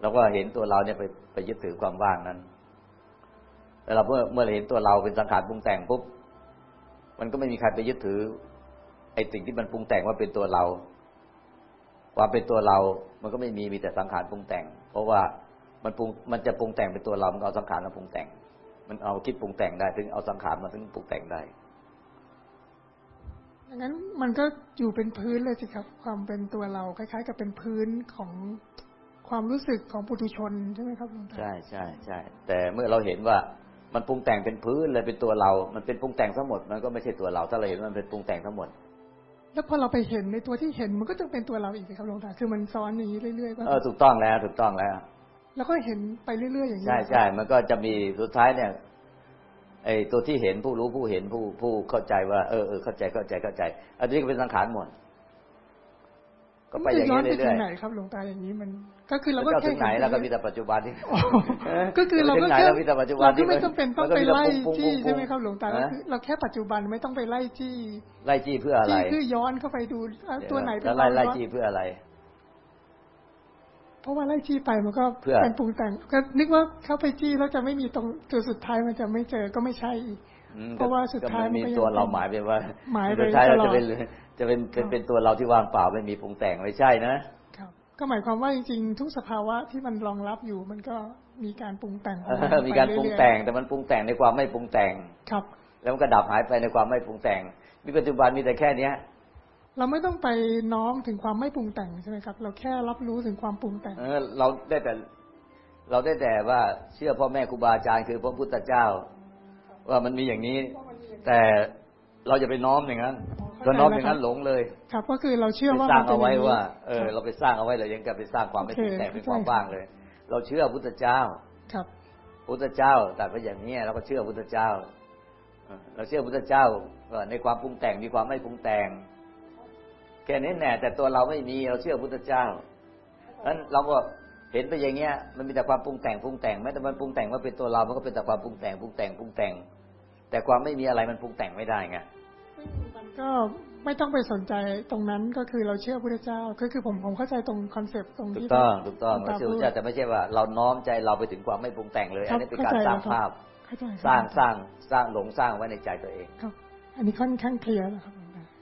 เราก็เห็นตัวเราเนี่ยไปไปยึดถือความว่างนั้น แต่เราเมื่อเมื่อเราเห็นตัวเราเป็นสังขารปรุงแต่งปุ๊บมันก็ไม่มีใครไปยึดถือ ไอ้สิ่งที่มันปรุงแต่งว่าเป็นตัวเราความเป็นตัวเรา มันก็ไม่มีมีแต่สังขารปรุงแต่ง เพราะว่ามันปรุงมันจะปรุงแต่งเป็นตัวเรา มันเอาสังขารมาปรุงแต่ง มันเอาคิดปรุงแต่งได้ ถึงเอาสังขารมาถึงปรุงแต่งได้ดังนั้นมันก็อยู่เป็นพื้นเลยสิครับ ความเป็นตัวเราคล้าย ๆ กับเป็นพื้นของความรู้สึกของปุถุชนใช่ไหมครับหลวงตาใช่ใช่ใช่แต่เมื่อเราเห็นว่า มันปรุงแต่งเป็นพื้นเลยเป็นตัวเรา มันเป็นปรุงแต่งทั้งหมด มันก็ไม่ใช่ตัวเรา ถ้าเราเห็นว่ามันเป็นปรุงแต่งทั้งหมด แล้วพอเราไปเห็นในตัวที่เห็นมันก็จะเป็นตัวเราอีกสิครับหลวงตาคือมันซ้อนอย่างนี้เรื่อยๆป่ะเออถูกต้องแล้วถูกต้องแล้ว แล้วก็เห็นไปเรื่อยๆอย่างนี้ใช่ใช่มันก็จะมีสุดท้ายเนี่ยไอ้ตัวที่เห็นผู้รู้ผู้เห็นผู้ผู้เข้าใจว่าเออเออเข้าใจเข้าใจเข้าใจ อันนี้ก็เป็นสังขารหมด ก็ไปอย่างย้อนี้นไปเรื่ถึอยงไหนครับหลวงตาอย่างนี้มัน ก็คือๆเราแล้วก็ก็แค่ถึงไหนเห็แล้วก็มีแต่ปัจจุบันที่อ๋อก็คือเราก็ถึงไหนแค่แล้วมีแต่ปัจจุบันเราที่ก็ไม่จำเป็นต้องไปไล่มันก็มีแต่จี้ปุ้งๆๆใช่ไหมครับหลวงตาก็ฮะคือเราแค่ปัจจุบันไม่ต้องไปไล่จี้ไล่จี้เพื่ออะไรจี้คือย้อนเข้าไปดูอะตัวไหนเป็นแล้วไล่ไล่เราจี้เพื่ออะไร เพราะว่าไล่จี้ไปมันก็เพื่อเป็นปรุงแต่งก็นึกว่าเข้าไปจี้แล้วจะไม่มีตรงจุดสุดท้ายมันจะไม่เจอก็ไม่ใช่อีกอืม เพราะว่าสุดท้ายก็มันมีมันก็ยังตัวเราหมายไปว่าหมายไปสุดท้ายเราตลอจะดเป็นจะเป็นเป็นเป็นตัวเราที่ว่างเปล่าไม่มีปรุงแต่งไม่ใช่นะครับก็หมายความว่าจริงๆทุกสภาวะที่มันรองรับอยู่มันก็มีการปรุงแต่งของนมีการไเอยๆปรุงแต่งแต่มันปรุงแต่งในความไม่ปรุงแต่งครับ แล้วมันก็ดับหายไปในความไม่ปรุงแต่งมีปัจจุบันมีแต่แค่เนี้ยเราไม่ต้องไปน้อมถึงความไม่ปรุงแต่งใช่ไหมครับ เราแค่รับรู้ถึงความปรุงแต่งเออเราได้แต่ เราได้แต่ว่าเชื่อพ่อแม่ครูบาอาจารย์คือพระพุทธเจ้า ว่ามันมีอย่างนี้ แต่เราจะไปน้อมอย่างนั้นเข้าใจถ้าน้อมอย่างนั้นแล้วครับหลงเลย ครับก็คือเราเชื่อไปว่าสร้างมันป็เอานไว้ย่นี้ว่าเออครับเราไปสร้างเอาไว้เรายังกับไปสร้างความไม่โอเคปรุงแต่งเป็นเข้าใจความว่างเลย เราเชื่อพุทธเจ้า ครับ พุทธเจ้าแต่ก็อย่างนี้เราก็เชื่อพุทธเจ้าเออเราเชื่อพุทธเจ้าว่าในความปรุงแต่งมีความไม่ปรุงแต่งแค่นี้แน่แต่ตัวเราไม่มีเราเชื่อพุทธเจ้านั้นเราก็เห็นไปอย่างเงี้ย มันมีแต่ความปรุงแต่งปรุงแต่งแม้แต่มันปรุงแต่งว่าเป็นตัวเรา มันก็เป็นแต่ความปรุงแต่งปรุงแต่งปรุงแต่ง แต่ความไม่มีอะไรมันปรุงแต่งไม่ได้ไงมันก็ไม่ต้องไปสนใจตรงนั้นก็คือเราเชื่อพระเจ้าก็คือผมผมเข้าใจตรงคอนเซปต์ตรงถูกที่ต้องถูกต้องหลวเราตาเชื่อพูพุทดธเจ้าแต่ไม่ใช่ว่า เราน้อมใจเราไปถึงความไม่ปรุงแต่งเลยครัอันบนี้เป็นการเข้าใจสร้างแล้วครับภาพเข้าใจสร้างสร้างสร้างหลงสร้างไว้ในใจตัวเองครับ อันนี้ค่อนข้างเคลียร์แล้วครับ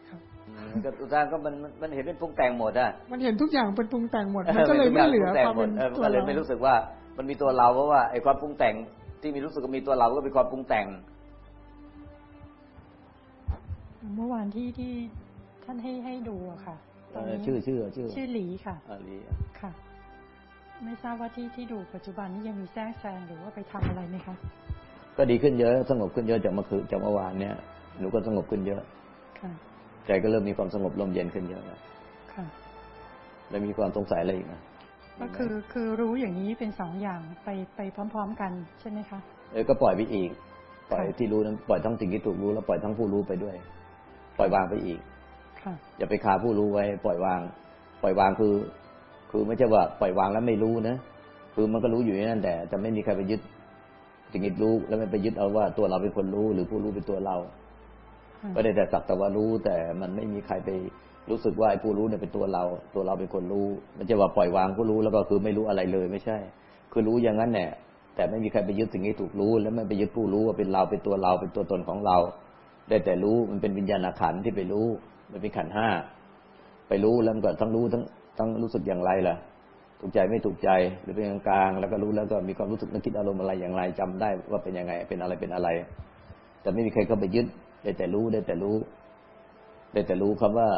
ครับอืมก็ทุกท่านก็มันมันมันเห็นเป็นปรุงแต่งหมดอะมันเห็นทุกอย่างเป็นปรุงแต่งหมดมันก็เลยไม่เหลือแต่ความหมเป็ดนเออมันตัวก็เลยเราไม่รู้สึกว่ามันมีตัวเราเพราะว่าไอ้ความปรุงแต่งที่มีรู้สึกว่ามีตัวเราก็เป็นความปรุงแต่ง เมื่อวานที่ที่ท่านให้ให้ดูอะค่ะตอนนี้ชื่อชื่อชื่อชื่อหลีค่ะอาลีค่ะ ไม่ทราบว่าที่ที่ดูปัจจุบันนี้ยังมีแทรกแซงหรือว่าไปทำอะไรไหมคะก็ดีขึ้นเยอะสงบขึ้นเยอะจากเมื่อคืนจากเมื่อวานเนี่ยหนูก็สงบขึ้นเยอะค่ะใจก็เริ่มมีความสงบลมเย็นขึ้นเยอะแล้วค่ะ แล้วมีความสงสัยอะไรอีกนะก็คือคือรู้อย่างนี้เป็นสองอย่างไปไปพร้อม ๆ กันใช่ไหมคะเออก็ปล่อยไปอีก ปล่อยค่ะที่รู้นั้นปล่อยทั้งสิ่งที่ถูกรู้แล้วปล่อยทั้งผู้รู้ไปด้วย ปล่อยวางไปอีกค่ะอย่าไปคาผู้รู้ไว้ ปล่อยวาง ปล่อยวางคือ คือไม่ใช่ว่าปล่อยวางแล้วไม่รู้นะคือมันก็รู้อยู่ในนั่นแต่จะไม่มีใครไปยึดสิ่งที่รู้แล้วไม่ไปยึดเอาว่าตัวเราเป็นคนรู้หรือผู้รู้เป็นตัวเราค่ะก็ได้แต่สักแต่ว่ารู้ แต่มันไม่มีใครไปรู้สึกว่าไอ้ผู้รู้เนี่ยเป็นตัวเรา ตัวเราเป็นคนรู้ มันจะว่าปล่อยวางผู้รู้แล้วก็คือไม่รู้อะไรเลยไม่ใช่ คือรู้อย่างนั้นแหละแต่ไม่มีใครไปยึดสิ่งที่ถูกรู้ แล้วไม่ไปยึดผู้รู้ว่าเป็นเราเป็นตัวเราเป็นตัวตนของเรา ได้แต่รู้มันเป็นวิญญาณขันที่ไปรู้ มันเป็นขันห้าไปรู้แล้วมันก็ทั้งรู้ทั้งทั้งรู้สึกอย่างไรล่ะ ถูกใจไม่ถูกใจหรือเป็นกลางๆแล้วก็รู้แล้วก็มีความรู้สึกนึกคิดอารมณ์อะไรอย่างไรจำได้ว่าเป็นยังไงเป็นอะไรเป็นอะไร แต่ไม่มีใครเข้าไปยึด ได้แต่รู้ได้แต่รู้ ได้แต่รู้คำว่า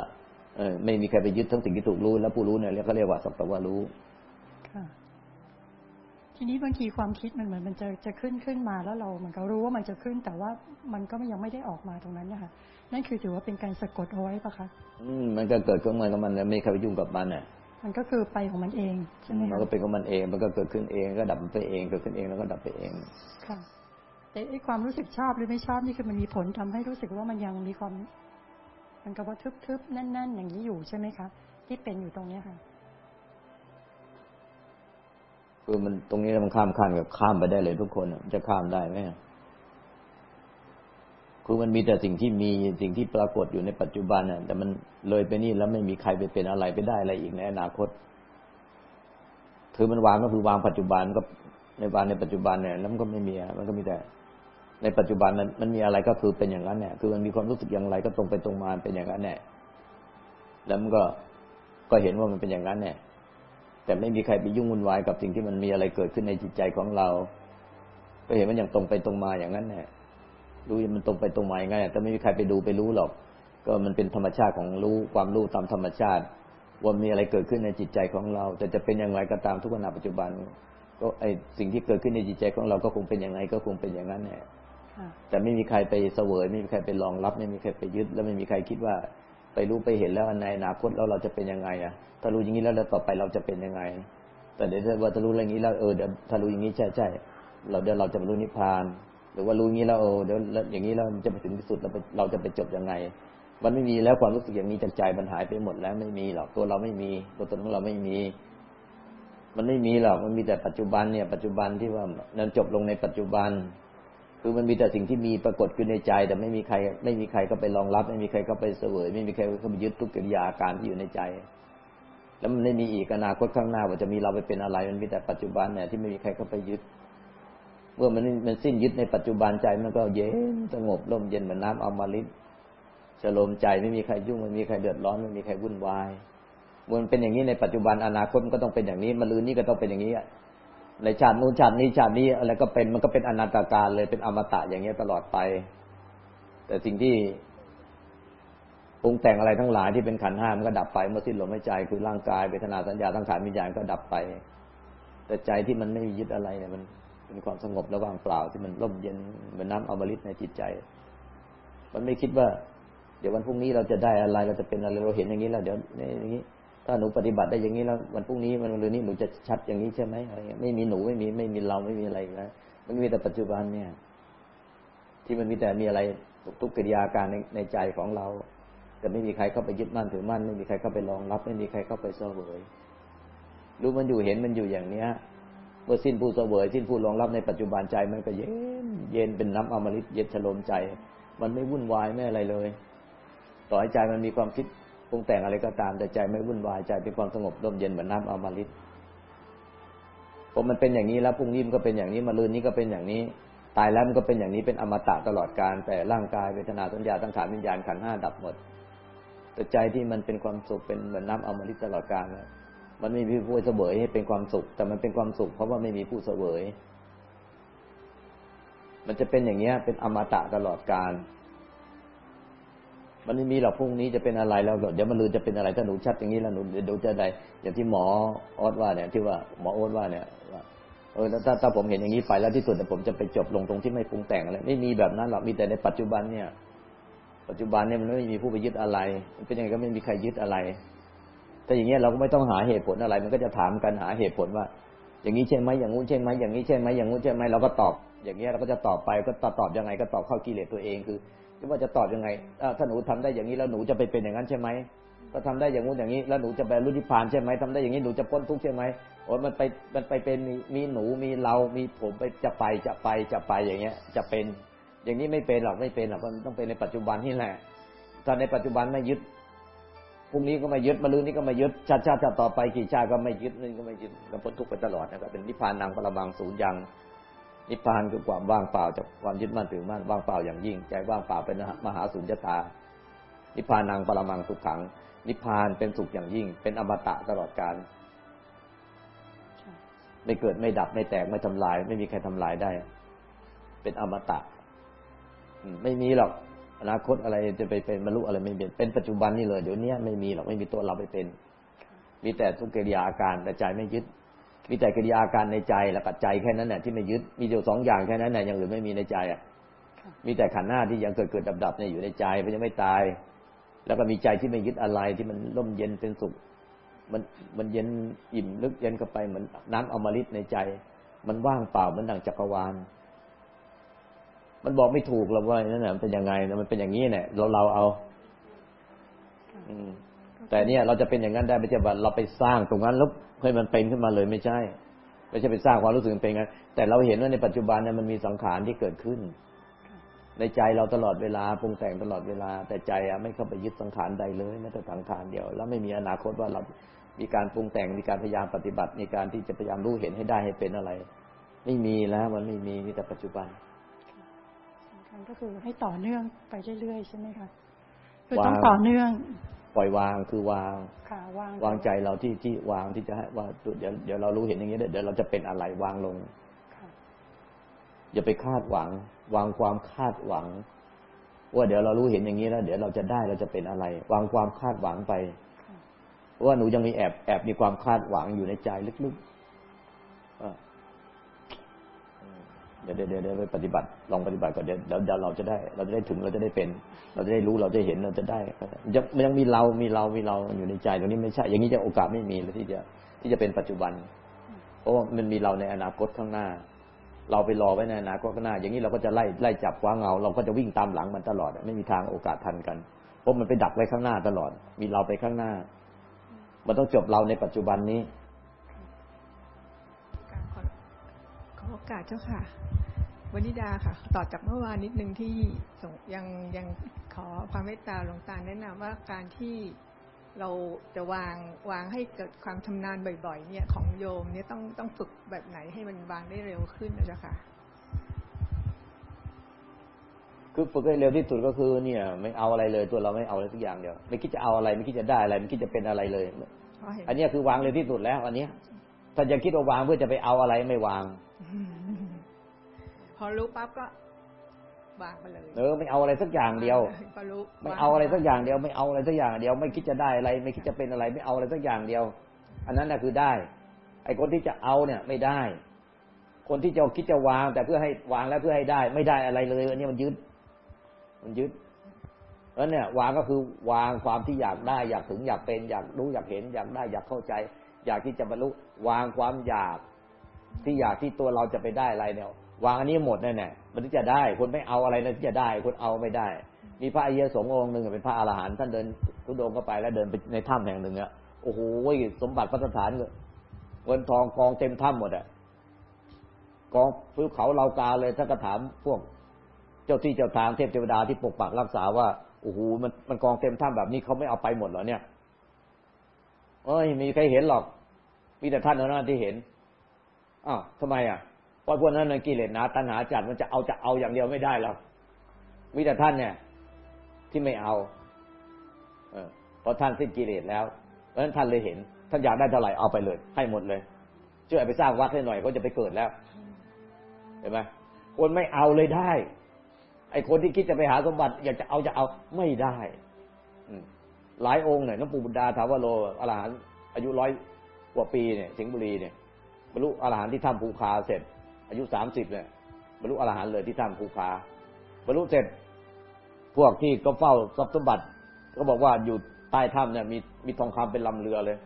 เออไม่มีใครไปยึดทั้งสิ่งที่ถูกรู้ แล้วผู้รู้เนี่ยเรียกเขาเรียกว่าสักแต่ว่ารู้ค่ะ ทีนี้บางทีความคิดมันเหมือนมันจะจะขึ้นขึ้นมาแล้วเราเหมือนกับรู้ว่ามันจะขึ้น แต่ว่ามันก็ยังไม่ได้ออกมาตรงนั้นนะคะนั่นคือถือว่าเป็นการสะกดเอาไว้ปะคะอืมมันก็เกิดขึ้นมากับมันแล้วไม่มีใครไปยุ่งกับมันเนี่ยมันก็คือไปของมันเองใช่ไหมมันคะก็เป็นของมันเอง มันก็เกิดขึ้นเองก็ดับไปเองเกิดขึ้นเองแล้วก็ดับไปเอง ค่ะ แต่ไอ้ความรู้สึกชอบหรือไม่ชอบนี่คือมันมีผลทำให้รู้สึกว่ามันยังมีความ มันกับว่าทึบๆแน่น ๆ อย่างนี้อยู่ใช่ไหมคะที่เป็นอยู่ตรงเนี้ยค่ะ คือมันตรงนี้มันข้ามขั้นกับข้ามไปได้เลยทุกคนจะข้ามได้ไหมคือมันมีแต่สิ่งที่มีสิ่งที่ปรากฏอยู่ในปัจจุบันน่ะ แต่มันเลยไปนี่แล้วไม่มีใครไปเป็นอะไรไปได้อะไรอีกในอนาคต คือมันวางก็คือวางปัจจุบันก็ในวางในปัจจุบันเนี่ยแล้วมันก็ไม่มีมันก็มีแต่ ในปัจจุบันมันมันมีอะไรก็คือเป็นอย่างนั้นเนี่ยคือมันมีความรู้สึกอย่างไรก็ตรงไปตรงมาเป็นอย่างนั้นเนี่ยแล้วมันก็ก็เห็นว่ามันเป็นอย่างนั้นเนี่ย แต่ไม่มีใครไปยุ่งวุ่นวายกับสิ่งที่มันมีอะไรเกิดขึ้นในจิตใจของเรา ก็เห็นมันอย่างตรงไปตรงมาอย่างนั้นเนี่ยดูมันตรงไปตรงมาอย่างนั้นแต่ไม่มีใครไปดูไปรู้หรอก ก็มันเป็นธรรมชาติของรู้ความรู้ตามธรรมชาติ ว่ามีอะไรเกิดขึ้นในจิตใจของเรา แต่จะเป็นอย่างไรก็ตามทุกขณะปัจจุบัน ก็ไอสิ่งที่เกิดขึ้นในจิตใจของเราก็คงเป็นอย่างไรก็คงเป็นอย่างนั้นแหละค่ะแต่ไม่มีใครไปเสวย ไม่มีใครไปรองรับ ไม่มีใครไปยึด แล้วไม่มีใครคิดว่า ไปรู้ไปเห็นแล้วในอนาคตแล้วเราจะเป็นยังไงอะถ้ารู้อย่างนี้แล้วต่อไปเราจะเป็นยังไง แต่เดี๋ยวถ้าว่าถ้ารู้อะไรอย่างนี้แล้วเออเดี๋ยวถ้ารู้อย่างนี้ใช่ใช่เราเดี๋ยวเราจะบรรลุนิพพาน หรือว่ารู้อย่างนี้แล้วเออเดี๋ยวแล้วอย่างนี้แล้วมันจะไปถึงที่สุดเราเราจะไปจบยังไง มันไม่มีแล้วความรู้สึกอย่างนี้จากใจมันหายไปหมดแล้วไม่มีหรอกตัวเราไม่มีตัวตนของเราไม่มี มันไม่มีหรอกมันมีแต่ปัจจุบันเนี่ย ปัจจุบันที่ว่านั้นจบลงในปัจจุบัน คือมันมีแต่สิ่งที่มีปรากฏขึ้นในใจ แต่ไม่มีใคร ไม่มีใครก็ไปรองรับ ไม่มีใครก็ไปเสวย ไม่มีใครก็ไปยึดทุกกิริยาอาการที่อยู่ในใจ แล้วมันไม่มีอีกอนาคตข้างหน้าว่าจะมีเราไปเป็นอะไร มันมีแต่ปัจจุบันเนี่ยที่ไม่มีใครก็ไปยึดเมื่อมันมันสิ้นยึดในปัจจุบันใจมันก็เย็นสงบร่มเย็นเหมือนน้ำอมฤตจะลมใจไม่มีใครยุ่งไม่มีใครเดือดร้อนไม่มีใครวุ่นวายมันเป็นอย่างนี้ในปัจจุบันอนาคตมันก็ต้องเป็นอย่างนี้มะรืนนี้ก็ต้องเป็นอย่างนี้ ในชาตินู้นชาตินี้ชาตินี้อะไรก็เป็นมันก็เป็นอนันตการเลยเป็นอมตะอย่างเงี้ยตลอดไป แต่สิ่งที่ปรุงแต่งอะไรทั้งหลายที่เป็นขันธ์ห้ามันก็ดับไปเมื่อสิ้นลมหายใจคือร่างกายเวทนาสัญญาทั้งขานวิญญาณก็ดับไป แต่ใจที่มันไม่มียึดอะไรเนี่ยมันเป็นความสงบและว่างเปล่าที่มันร่มเย็นเหมือนน้ำอมฤตในจิตใจ มันไม่คิดว่า เดี๋ยววันพรุ่งนี้เราจะได้อะไรเราจะเป็นอะไรเราเห็นอย่างนี้แล้วเดี๋ยวนี่อย่างนี้ ถ้าหนูปฏิบัติได้อย่างนี้แล้ววันพรุ่งนี้วันมะรืนนี้หนูจะชัดอย่างนี้ใช่ไหมอะไรเงี้ยไม่มีหนูไม่มีไม่มีเราไม่มีอะไรแล้วมันมีแต่ปัจจุบันเนี่ย ที่มันมีแต่มีอะไรทุกกิริยาการในในใจของเรา แต่ไม่มีใครเข้าไปยึดมั่นถือมั่น ไม่มีใครเข้าไปรองรับ ไม่มีใครเข้าไปเสวยรู้มันอยู่เห็นมันอยู่อย่างเนี้ยเมื่อสิ้นผู้เสวยสิ้นผู้รองรับในปัจจุบันใจมันก็เย็นเย็นเป็นน้ำอมฤตเย็นฉลมใจ มันไม่วุ่นวายไม่อะไรเลย ต่อให้ใจมันมีความคิด ปรุงแต่งอะไรก็ตามแต่ใจไม่วุ่นวายใจเป็นความสงบร่มเย็นเหมือนน้ำอมฤตพอมันเป็นอย่างนี้แล้วพรุ่งนี้มันก็เป็นอย่างนี้มะรืนนี้ก็เป็นอย่างนี้ ตายแล้วมันก็เป็นอย่างนี้เป็นอมตะตลอดการแต่ร่างกายเวทนาสัญญาตั้งขานวิญญาณขันห้าดับหมดแต่ใจที่มันเป็นความสุขเป็นเหมือนน้ำอมฤตตลอดกาลนะมันไม่มีผู้เสวยให้เป็นความสุข แต่มันเป็นความสุข เพราะว่าไม่มีผู้เสวยมันจะเป็นอย่างเนี้ยเป็นอมตะตลอดกาล มันไม่มีหรอกพรุ่งนี้จะเป็นอะไรแล้วเดี๋ยวมันลืนจะเป็นอะไรถ้าหนูชัดอย่างนี้แล้วหนูเดี๋ยวจะได้อย่างที่หมอออสว่าเนี่ยที่ว่าหมอโอ๊ตว่าเนี่ยว่าเออถ้าถ้าผมเห็นอย่างนี้ไปแล้วที่สุดแต่ผมจะไปจบลงตรงที่ไม่ปรุงแต่งอะไรไม่มีแบบนั้นหรอกมีแต่ในปัจจุบันเนี่ย ปัจจุบันเนี่ยมันไม่มีผู้ไปยึดอะไร มันเป็นยังไงก็ไม่มีใครยึดอะไรถ้าอย่างเงี้ยเราก็ไม่ต้องหาเหตุผลอะไร มันก็จะถามกันหาเหตุผลว่า อย่างนี้ใช่ไหมอย่างงู้นใช่ไหมอย่างนี้ใช่ไหมอย่างงู้นใช่ไหมเราก็ตอบ อย่างเงี้ยเราก็จะตอบไปก็ตอบตอบยังไงก็ตอบเข้ากิเลสตัวเองคือ ว่าจะตอบยังไงถ้าหนูทำได้อย่างนี้แล้วหนูจะไปเป็นอย่างนั้นใช่ไหมถ้าทำได้อย่างงู้นอย่างนี้ แล้วหนูจะไปรุจิพานใช่ไหมทำได้อย่างนี้หนูจะพ้นทุกข์ใช่ไหมโอ้มันไปมันไปเป็นมีมีหนูมีเรามีผมไปจะไปจะไปจะไปอย่างเงี้ย จะเป็น อย่างนี้ไม่เป็นหรอกไม่เป็นหรอกมันต้องเป็นในปัจจุบันนี่แหละถ้าในปัจจุบันไม่ยึดพรุ่งนี้ก็ไม่ยึดมะรืนนี้ก็ไม่ยึดชาติชาติต่อไปกี่ชาติก็ไม่ยึดนี่ก็ไม่ยึดก็พ้นทุกข์ไปตลอดนะครับเป็นนิพพานนางปรมังสูญยัง นิพพานคือความว่างเปล่าจากความยึดมั่นถือมั่นว่างเปล่าอย่างยิ่งใจว่างเปล่าเป็นมหาสุญญตา นิพพานนางปรมังสุขขัง นิพพานเป็นสุขอย่างยิ่ง เป็นอมตะตลอดกาลไม่เกิดไม่ดับไม่แตกไม่ทำลาย ไม่มีใครทำลายได้ เป็นอมตะไม่มีหรอกอนาคตอะไรจะไปเป็นบรรลุอะไรไม่เป็นเป็นปัจจุบันนี่เลยเดี๋ยวนี้ไม่มีหรอกไม่มีตัวเราไปเป็น มีแต่ทุกกิริยาอาการแต่ใจไม่ยึด มีแต่กิริยาอาการในใจแล้วปัจจัยแค่นั้นแหละที่ไม่ยึดมีอยู่สองอย่างแค่นั้นแหละอย่างอื่นไม่มีในใจอะมีแต่ขันธ์หน้าที่ยังเกิดเกิดดับดับเนี่ยอยู่ในใจมันยังไม่ตาย แล้วก็มีใจที่ไม่ยึดอะไรที่มันร่มเย็นเป็นสุข มันมันเย็นอิ่มลึกเย็นเข้าไปเหมือนน้ำอมฤตในใจ มันว่างเปล่ามันดังจักรวาล มันบอกไม่ถูกหรอกว่านั่นแหละมันเป็นยังไงมันเป็นอย่างนี้เนี่ยเราเราเอา อืม แต่เนี่ยเราจะเป็นอย่างนั้นได้ไม่ใช่ว่าเราไปสร้างตรงนั้นแล้วให้มันเป็นขึ้นมาเลยไม่ใช่ ไม่ใช่ไปสร้างความรู้สึกเป็นงั้น แต่เราเห็นว่าในปัจจุบันเนี่ยมันมีสังขารที่เกิดขึ้น ในใจเราตลอดเวลาปรุงแต่งตลอดเวลา แต่ใจอะไม่เข้าไปยึดสังขารใดเลยแม้แต่สังขารเดียว แล้วไม่มีอนาคตว่าเรา มีการปรุงแต่งมีการพยายามปฏิบัติมีการที่จะพยายามรู้เห็นให้ได้ให้เป็นอะไร ไม่มีแล้วมันไม่มีมีแต่ปัจจุบันก็คือให้ต่อเนื่องไปเรื่อยๆใช่ไหมคะคือต้องต่อเนื่อง ปล่อยวางคือวางค่ะวางวางใจเราที่ที่วางที่จะให้ว่าเดี๋ยวเดี๋ยวเรารู้เห็นอย่างนี้เดี๋ยวเราจะเป็นอะไรวางลงอย่าไปคาดหวัง วางความคาดหวัง ว่าเดี๋ยวเรารู้เห็นอย่างนี้แล้วเดี๋ยวเราจะได้เราจะเป็นอะไร วางความคาดหวังไปว่าหนูยังมีแอบแอบมีความคาดหวังอยู่ในใจลึกๆ เดี๋ยวเดี๋ยวเดี๋ยวไปปฏิบัติลองปฏิบัติก่อนเดี๋ยวเดี๋ยวเราจะได้ เราจะได้ถึงเราจะได้เป็น เราจะได้รู้เราจะเห็นเราจะได้ยังยังมีเรามีเรามีเราอยู่ในใจตรงนี้ไม่ใช่ อย่างนี้จะโอกาสไม่มีเลยที่จะที่จะเป็นปัจจุบัน เพราะว่ามันมีเราในอนาคตข้างหน้า เราไปรอไว้ในอนาคตข้างหน้า อย่างนี้เราก็จะไล่ไล่จับคว้าเงา เราก็จะวิ่งตามหลังมันตลอด ไม่มีทางโอกาสทันกัน เพราะมันไปดักไว้ข้างหน้าตลอด มีเราไปข้างหน้า มันต้องจบเราในปัจจุบันนี้ กาสเจ้าค่ะวนิดาค่ะ ต่อจากเมื่อวานนิดนึงที่ส่งยังยังขอความเมตตาหลวงตาแนะนำว่าการที่เราจะวางวางให้เกิดความชำนาญบ่อย ๆ เนี่ยของโยมเนี่ยต้องต้องฝึกแบบไหนให้มันวางได้เร็วขึ้นนะจ๊ะค่ะคือฝึกให้เร็วที่สุดก็คือเนี่ย ไม่เอาอะไรเลย ตัวเราไม่เอาอะไรทุกอย่างเดียวไม่คิดจะเอาอะไรไม่คิดจะได้อะไรไม่คิดจะเป็นอะไรเลย อันนี้คือวางเร็วที่สุดแล้ว อันนี้ถ้าจะคิดว่าวางเพื่อจะไปเอาอะไรไม่วาง พอรู้ปั๊บก็วางไปเลย เออไม่เอาอะไรสักอย่างเดียวพอรู้ไม่เอาอะไรสักอย่างเดียว ไม่เอาอะไรสักอย่างเดียว ไม่คิดจะได้อะไร ไม่คิดจะเป็นอะไร ไม่เอาอะไรสักอย่างเดียว อันนั้นน่ะคือได้ ไอ้คนที่จะเอาเนี่ย ไม่ได้ คนที่จะคิดจะวาง แต่เพื่อให้วางแล้วเพื่อให้ได้ ไม่ได้อะไรเลยอันนี้มันยึด มันยึดแล้วเนี่ยวางก็คือวางความที่อยากได้ อยากถึงอยากเป็นอยากรู้อยากเห็นอยากได้อยากเข้าใจ อยากที่จะบรรลุวางความอยาก ที่อยากที่ตัวเราจะไปได้อะไรเนี่ยวางอันนี้หมดแน่ๆมันถึงจะได้ คนไม่เอาอะไรนะที่จะได้ คนเอาไม่ได้ มีพระอริยสงฆ์องค์หนึ่งเป็นพระอรหันต์ท่านเดินทุดงเข้าไปแล้วเดินไปในถ้ำแห่งหนึ่งอะโอ้โหสมบัติพระสถานเงินทองกองเต็มถ้ำหมดอะกองภูเขาเรากาเลยท่านก็ถามพวก เจ้าที่เจ้าทางเทพเทวดาที่ปกปักรักษาว่าโอ้โหมันมันกองเต็มถ้ำแบบนี้เขาไม่เอาไปหมดเหรอเนี่ยเอ้ยมีใครเห็นหรอกมีแต่ท่านเท่านั้นที่เห็น อ้าวทำไมอะเพราะพวกนั้นนกิเลสหนาตัณหาจัดมันจะเอาจะเอาอย่างเดียวไม่ได้หรอกมีแต่ท่านเนี่ย ที่ไม่เอา เออพราะท่านสิ้นกิเลสแล้วเพราะฉะนั้นท่านเลยเห็น ท่านอยากได้เท่าไหร่เอาไปเลย ให้หมดเลยช่วยไปสร้างวัดให้หน่อยก็จะไปเกิดแล้ว เห็นไหมคนไม่เอาเลยได้ ไอ้คนที่คิดจะไปหาสมบัติ อยากจะเอาจะเอาไม่ได้หลายองค์เนี่ยน้องปู่บุญดาถาวโรอรหันอายุร้อยกว่าปีเนี่ย สิงห์บุรีเนี่ย บรรลุอรหันต์ที่ถ้ำภูคาเสร็จ อายุสามสิบเนี่ยบรรลุอรหันต์เลยที่ถ้ำภูคาบรรลุเสร็จ พวกที่ก็เฝ้าทรัพย์สมบัติ ก็บอกว่าอยู่ใต้ถ้ำเนี่ยมีมีทองคำเป็นลำเรือเลย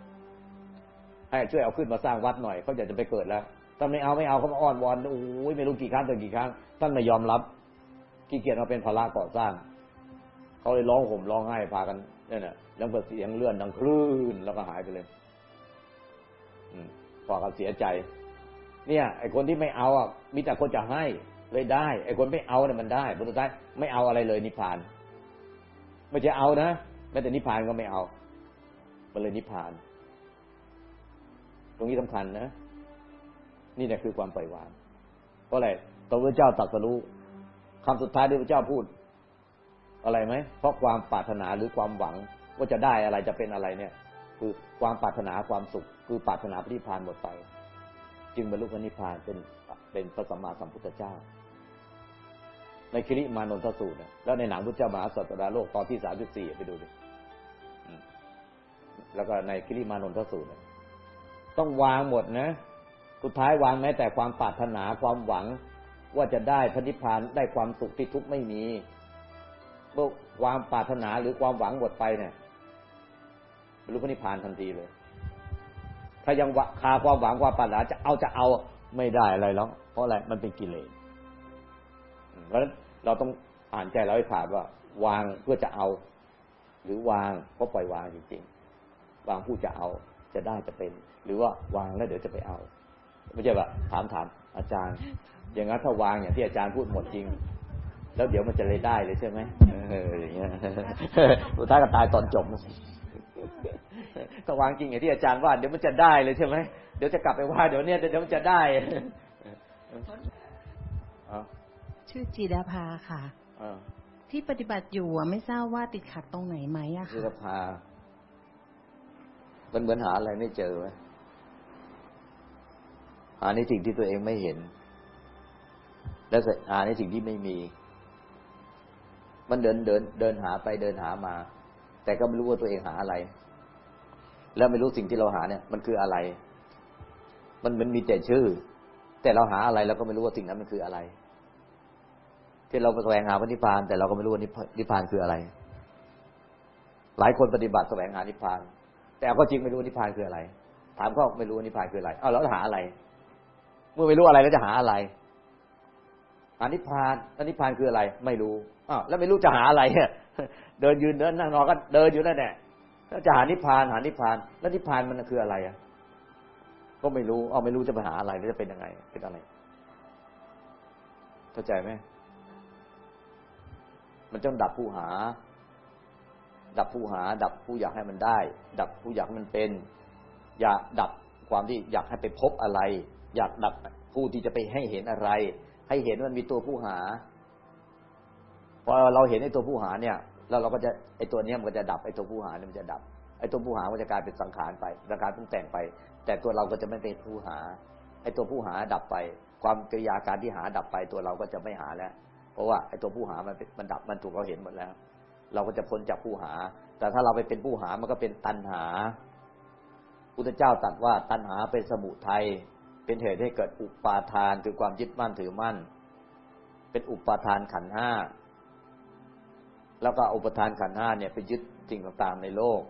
ให้ช่วยเอาขึ้นมาสร้างวัดหน่อยเขาอยากจะไปเกิดแล้วท่านไม่เอาไม่เอาเขามาอ้อนวอนโอ้ยไม่รู้กี่ครั้งต่อกี่ครั้งท่านไม่ยอมรับขี้เกียจมาเป็นภาระก่อสร้างเขาเลยร้องห่มร้องไห้พากันเนี่ยนะแล้วก็เสียงเลื่อนดังคลื่นแล้วก็หายไปเลย อืม พอเขาเสียใจ เนี่ย ไอ้คนที่ไม่เอาอะมีแต่คนจะให้เลยได้ ไอ้คนไม่เอาเนี่ยมันได้ผลสุดท้ายไม่เอาอะไรเลยนิพพาน ไม่ใช่เอานะแม้แต่นิพพานก็ไม่เอา มันเลยนิพพาน ตรงนี้สำคัญนะ นี่แหละคือความปล่อยวางเพราะอะไรตระพระเจ้าตรัสรู้คำสุดท้ายที่พระเจ้าพูด อะไรไหมเพราะความปรารถนาหรือความหวังว่าจะได้อะไรจะเป็นอะไรเนี่ย คือความปรารถนาความสุข คือปรารถนาพระนิพพานหมดไป จึงบรรลุพระนิพพานเป็นเป็นพระสัมมาสัมพุทธเจ้า ในคิริมานนทสูตรแล้วในหนังพุทธเจ้ามหาสัตตาโลกตอนที่สามสิบสี่ไปดูดิแล้วก็ในคิริมานนทสูตรต้องวางหมดนะสุดท้ายวางแม้แต่ความปรารถนาความหวังว่าจะได้พระนิพพานได้ความสุขที่ทุกข์ไม่มีเมื่อความปรารถนาหรือความหวังหมดไปเนี่ย รรลุพระนิพพานทันทีเลย ถ้ายังคาความหวังความปรารถนาจะเอาจะเอาไม่ได้อะไรแล้วเพราะอะไรมันเป็นกิเลสเพราะฉะนั้นเราต้องอ่านใจเราให้ขาดว่า วางเพื่อจะเอา หรือวางเพราะปล่อยวางจริงๆ วางผู้จะเอาจะได้จะเป็น หรือว่าวางแล้วเดี๋ยวจะไปเอาไม่ใช่ว่าถามถามอาจารย์ อย่างนั้นถ้าวางอย่างที่อาจารย์พูดหมดจริง แล้วเดี๋ยวมันจะเลยได้เลยใช่ไหมเอออย่างเงี้ยสุดท้ายก็ตายตอนจบถ้าวางจริงอย่างที่อาจารย์ว่าเดี๋ยวมันจะได้เลยใช่ไหมเดี๋ยวจะกลับไปว่าเดี๋ยวเนี้ยเดี๋ยวมันจะได้ชื่อจีดาภาค่ะที่ปฏิบัติอยู่ไม่ทราบว่าติดขัดตรงไหนไหมอะค่ะจีดาภามันเหมือนหาอะไรไม่เจอไหมหาในสิ่งที่ตัวเองไม่เห็น แล้วหาในสิ่งที่ไม่มี มันเดินเดินเดินหาไปเดินหามา แต่ก็ไม่รู้ว่าตัวเองหาอะไร แล้วไม่รู้สิ่งที่เราหาเนี่ย มันคืออะไร มันมันมีแต่ชื่อ แต่เราหาอะไรเราก็ไม่รู้ว่าสิ่งนั้นมันคืออะไร ที่เราแสวงหาพระนิพพาน แต่เราก็ไม่รู้ว่านิพพานคืออะไร หลายคนปฏิบัติแสวงหานิพพาน แต่ก็จริงไม่รู้นิพพานคืออะไร ถามก็ไม่รู้นิพพานคืออะไร เอาแล้วหาอะไร เมื่อไม่รู้อะไรแล้วจะหาอะไรหานิพพานแล้วนิพพานคืออะไร ไม่รู้อ้าวแล้วไม่รู้จะหาอะไรเนี่ย เดินยืนเดินนั่งนอนก็เดินอยู่นั่นแหละแล้วจะหานิพพานหานิพพาน แล้วนิพพานมันคืออะไรอะ ก็ไม่รู้เอาไม่รู้จะไปหาอะไรแล้วจะเป็นยังไง เป็นอะไร เข้าใจไหมมันต้องดับผู้หา ดับผู้หา ดับผู้อยากให้มันได้ ดับผู้อยากให้มันเป็น อยากดับความที่อยากให้ไปพบอะไร อยากดับผู้ที่จะไปให้เห็นอะไร ให้เห็นมันมีตัวผู้หาพอเราเห็นไอ้ตัวผู้หาเนี่ย แล้วเราก็จะไอตัวเนี้ยมันก็จะดับไอตัวผู้หาเนี่ยมันจะดับไอตัวผู้หามันจะกลายเป็นสังขารไปสังขารปรุงแต่งไป แต่ตัวเราก็จะไม่เป็นผู้หาไอตัวผู้หาดับไป ความกิริยาการที่หาดับไป ตัวเราก็จะไม่หาแล้ว เพราะว่าไอตัวผู้หามันมันดับมันถูกเราเห็นหมดแล้ว เราก็จะพ้นจากผู้หา แต่ถ้าเราไปเป็นผู้หามันก็เป็นตัณหาพุทธเจ้าตรัสว่าตัณหาเป็นสมุทัยเป็นเหตุให้เกิดอุปาทานคือความยึดมั่นถือมั่น เป็นอุปาทานขันห้า แล้วก็อุปทานขันห้าเนี่ยไปยึดสิ่งต่างๆในโลก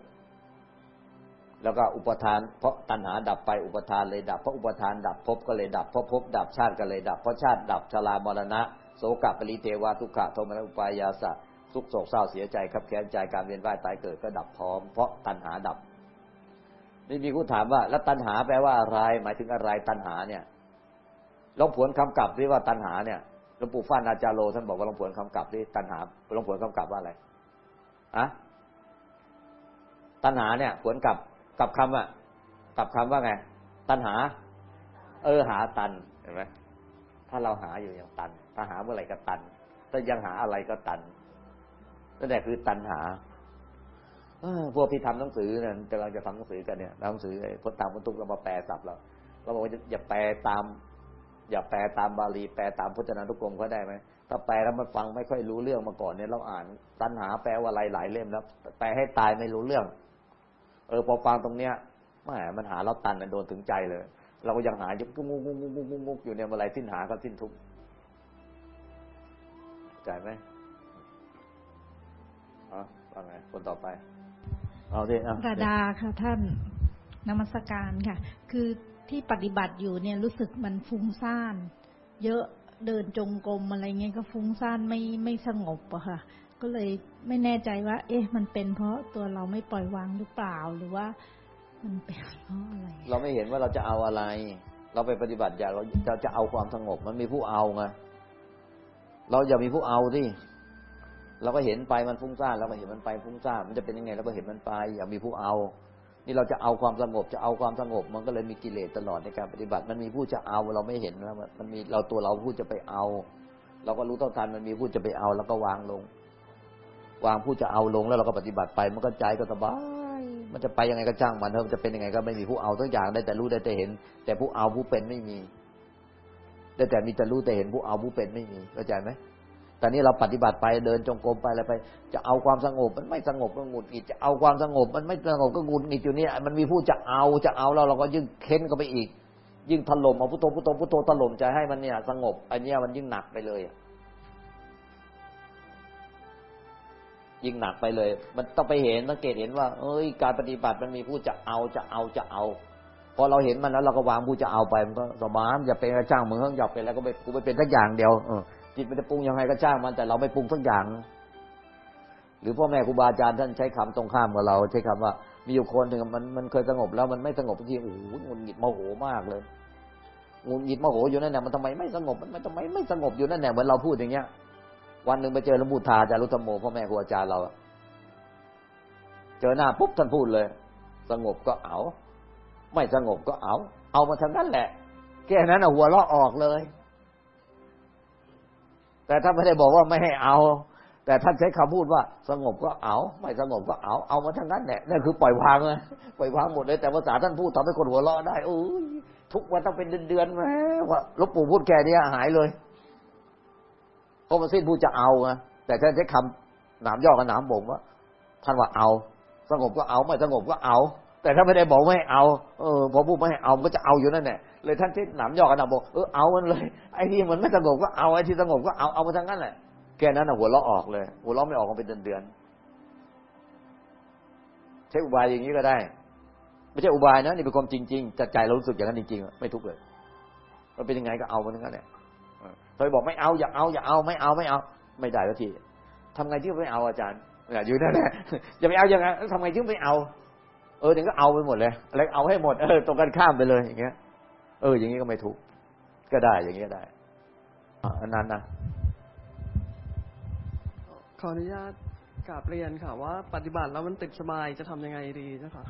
แล้วก็อุปทาน เพราะตัณหาดับไปอุปทานเลยดับเพราะอุปทานดับภพก็เลยดับเพราะภพดับชาติก็เลยดับเพราะชาติดับชรามรณะโสกปริเทวาทุกขะโทมนัอุปายาสะทุกโศกเศร้าเสียใจขับแค้นใจการเวียนว่ายตายเกิดก็ดับพร้อมเพราะตัณหาดับนี่มีผู้ถามว่า แล้วตัณหาแปลว่าอะไร หมายถึงอะไรตัณหาเนี่ยลองผวนคำกลับที่ว่าตัณหาเนี่ย หลวงปู่ฟ้านาจารโลท่านบอกว่าหลองผวนคำกลับที่ตัณหาหลองผวนคำกลับว่าอะไรอะตัณหาเนี่ยผวนกลับกลับคำอะกลับคำว่าไง ตัณหา เออหาตันเห็นไหมถ้าเราหาอยู่อย่างตัน ถ้าหาเมื่อไหร่ก็ตัน ถ้ายังหาอะไรก็ตันนั่นแหละคือตัณหาพวกที่ทำหนังสือเนี่ยกำลังจะทำหนังสือกันเนี่ยหนังสือพจน์ตามพุทธุเรามาแปลศัพท์เราเราบอกว่าอย่าแปลตาม อย่าแปลตามบาลีแปลตามพจนานุกรมเขาได้ไหมถ้าแปลแล้วมันฟังไม่ค่อยรู้เรื่องมาก่อนเนี่ยเราอ่าน ตัณหาแปลว่าอะไรหลายเล่มแล้ว แปลให้ตายไม่รู้เรื่อง เออพอฟังตรงเนี้ยแหมมันหาเราตันโดนถึงใจเลย เราก็ยังหายุกงุกงุกงุกงุกงุกอยู่เนี่ยเมื่อไรสิ้นหาก็สิ้นทุกใจไหมอ๋อว่าไงคนต่อไปเอาดิเอาระดาค่ะท่านนมัสการค่ะ คือ ที่ปฏิบัติอยู่เนี่ยรู้สึกมันฟุ้งซ่าน เยอะเดินจงกรมอะไรเงี้ยก็ฟุ้งซ่านไม่ไม่สงบอะค่ะ ก็เลยไม่แน่ใจว่า เอ๊ะ มันเป็นเพราะตัวเราไม่ปล่อยวางหรือเปล่าหรือว่า มันเป็นเพราะอะไร เราไม่เห็นว่าเราจะเอาอะไร เราไปปฏิบัติอย่าเราเราจะเอาความสงบ มันมีผู้เอาไงเราอย่ามีผู้เอาสิเราก็เห็นไปมันฟุ้งซ่านเราก็เห็นมันไปฟุ้งซ่านมันจะเป็นยังไงเราก็เห็นมันไป อย่ามีผู้เอา นี่เราจะเอาความสงบจะเอาความสงบ มันก็เลยมีกิเลสตลอดในการปฏิบัติ มันมีผู้จะเอาเราไม่เห็นนะมันมีเราตัวเราผู้จะไปเอา เราก็รู้เท่าทันมันมีผู้จะไปเอา แล้วก็วางลง วางผู้จะเอาลงแล้วเราก็ปฏิบัติไป มันก็ใจก็สบายมันจะไปยังไงก็จ้างมันเถอะมันจะเป็นยังไงก็ไม่มีผู้เอาทุกอย่างได้แต่รู้ได้แต่เห็น แต่ผู้เอาผู้เป็นไม่มีได้แต่มีแต่รู้แต่เห็นผู้เอาผู้เป็นไม่มีเข้าใจไหม แต่นี้เราปฏิบัติไปเดินจงกรมไปอะไรไป จะเอาความสงบ มันไม่สงบก็หงุดหงิดจะเอาความสงบ มันไม่สงบก็หงุดหงิดอยู่เนี่ยมันมีผู้จะเอาจะเอาแล้วเราก็ยิ่งเค้นก็ไปอีก ยิ่งถล่มเอาพุทโธพุทโธพุทโธถล่มใจให้มันเนี่ย สงบอันนี้มันยิ่งหนักไปเลยยิ่งหนักไปเลย มันต้องไปเห็นสังเกตเห็นว่า เอ้ย การปฏิบัติมันมีผู้จะเอาจะเอาจะเอาพอเราเห็นมันแล้วเราก็วางผู้จะเอาไปมันก็สบายอย่าเป็นกระจ้างมืออยากเป็นแล้วก็ไปกูไปเป็นสักอย่างเดียวเออ จิตมันจะปรุงยังไงก็จ้างมัน แต่เราไม่ปรุงสักอย่าง หรือพ่อแม่ครูบาอาจารย์ท่านใช้คำตรงข้ามกับเรา ใช้คำว่ามีอยู่คนหนึ่งมันมันเคยสงบแล้วมันไม่สงบทีโอ้โหงุนหงิดโมโหมากเลยงุนหงิดโมโหอยู่นั่นแหละมันทำไมไม่สงบมันทำไมไม่สงบอยู่นั่นแหละเหมือนเราพูดอย่างเงี้ย วันหนึ่งไปเจอหลวงปู่ทาจารุธรรมโมพ่อแม่ครูอาจารย์เราเจอหน้าปุ๊บท่านพูดเลย สงบก็เอา ไม่สงบก็เอา เอามาทางนั้นแหละแค่นั้นหัวเราะออกเลย แต่ถ้าไม่ได้บอกว่าไม่ให้เอา แต่ท่านใช้คำพูดว่าสงบก็เอา ไม่สงบก็เอา เอามาทางนั้นแหละนั่นคือปล่อยวางเลยปล่อยวางหมดเลย แต่ภาษาท่านพูดทำให้คนหัวเราะได้โอ้ยทุกวันต้องเป็นเดือนๆแม่ว่าลวงปู่พูดแค่นี้หายเลยเพราะมันสิ้นผู้จะเอาไงแต่ท่านใช้คำหนามย่อกับหนามบ่งว่า ท่านว่าเอา สงบก็เอา ไม่สงบก็เอา แต่ถ้าไม่ได้บอกไม่ให้เอา เออพอพูดไม่ให้เอาก็จะเอาอยู่นั่นแหละ เลยท่านที่หนามยอกกันนะบอกเออเอามันเลยไอ้ที่มันไม่สงบก็เอาไอ้ที่สงบก็เอาเอามาทั้งนั้นแหละแค่นั้นนะหัวเราะออกเลย หัวเราะไม่ออกมาเป็นเดือนๆใช้อุบายอย่างนี้ก็ได้ ไม่ใช่อุบายนะนี่เป็นความจริงๆจัดใจเรารู้สึกอย่างนั้นจริงๆไม่ทุกข์เลยมันเป็นยังไงก็เอามาทั้งนั้นแหละเคยบอกไม่เอาอย่าเอาอย่าเอาไม่เอาไม่เอา ไม่ได้สักทีทำไงที่ไม่เอาอาจารย์อยู่นั่นแหละอย่าไปเอาอย่างนั้นทำไงที่ไม่เอา เออถึงก็เอาไปหมดเลยอะไรเอาให้หมดเออตรงกันข้ามไปเลยอย่างเงี้ย เออ อย่างนี้ก็ไม่ถูก ก็ได้ อย่างนี้ก็ได้อันนั้นนะขออนุญาตกราบเรียนค่ะ ว่า ปฏิบัติแล้วมันติดสบายจะทำยังไงดีเจ้าค่ะ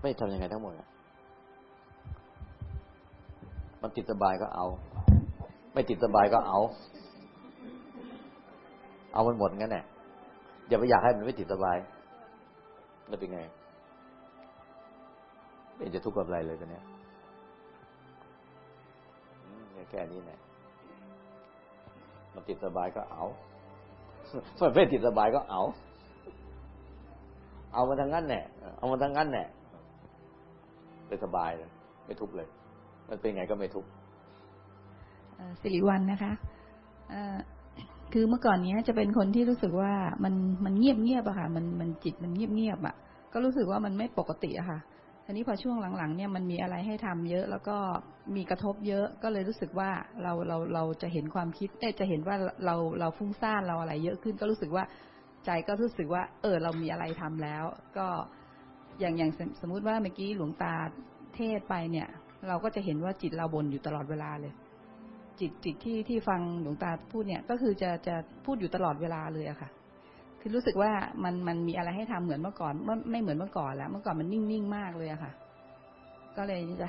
ไม่ทำยังไงทั้งหมดมันติดสบายก็เอา ไม่ติดสบายก็เอา เอามันหมดงั้นแหละอย่าไปอยากให้มันไม่ติดสบายแล้วเป็นไง ไม่จะทุกข์กับอะไรเลยตอนนี้แค่นี้แหละมันติดสบายก็เอามันไม่ติดสบายก็เอา เอามาทางนั้นแหละเอามาทางนั้นแหละเลยสบายเลยไม่ทุกข์เลย มันเป็นไงก็ไม่ทุกข์สิริวัลนะคะคือเมื่อก่อนเนี้ยจะเป็นคนที่รู้สึกว่ามันมันเงียบเงียบอะค่ะ มันมันจิตมันเงียบเงียบอะก็รู้สึกว่ามันไม่ปกติอะค่ะ ทีนี้พอช่วงหลังๆ เนี่ยมันมีอะไรให้ทำเยอะ แล้วก็มีกระทบเยอะก็เลยรู้สึกว่าเราเราเราจะเห็นความคิดเอ๊จะเห็นว่าเราเราฟุ้งซ่านเราอะไร เยอะขึ้นก็รู้สึกว่าใจก็รู้สึกว่า เออ เรามีอะไรทำแล้ว ก็อย่างอย่างสมมุติว่าเมื่อกี้หลวงตาเทศไปเนี่ย เราก็จะเห็นว่าจิตเราบนอยู่ตลอดเวลาเลย จิตจิตที่ที่ฟังหลวงตาพูดเนี่ย ก็คือจะจะพูดอยู่ตลอดเวลาเลยอะค่ะ คือรู้สึกว่ามันมันมีอะไรให้ทำเหมือนเมื่อก่อนไม่ไม่เหมือนเมื่อก่อนแล้วเมื่อก่อนมันนิ่งๆมากเลยอะค่ะ ก็เลยจะ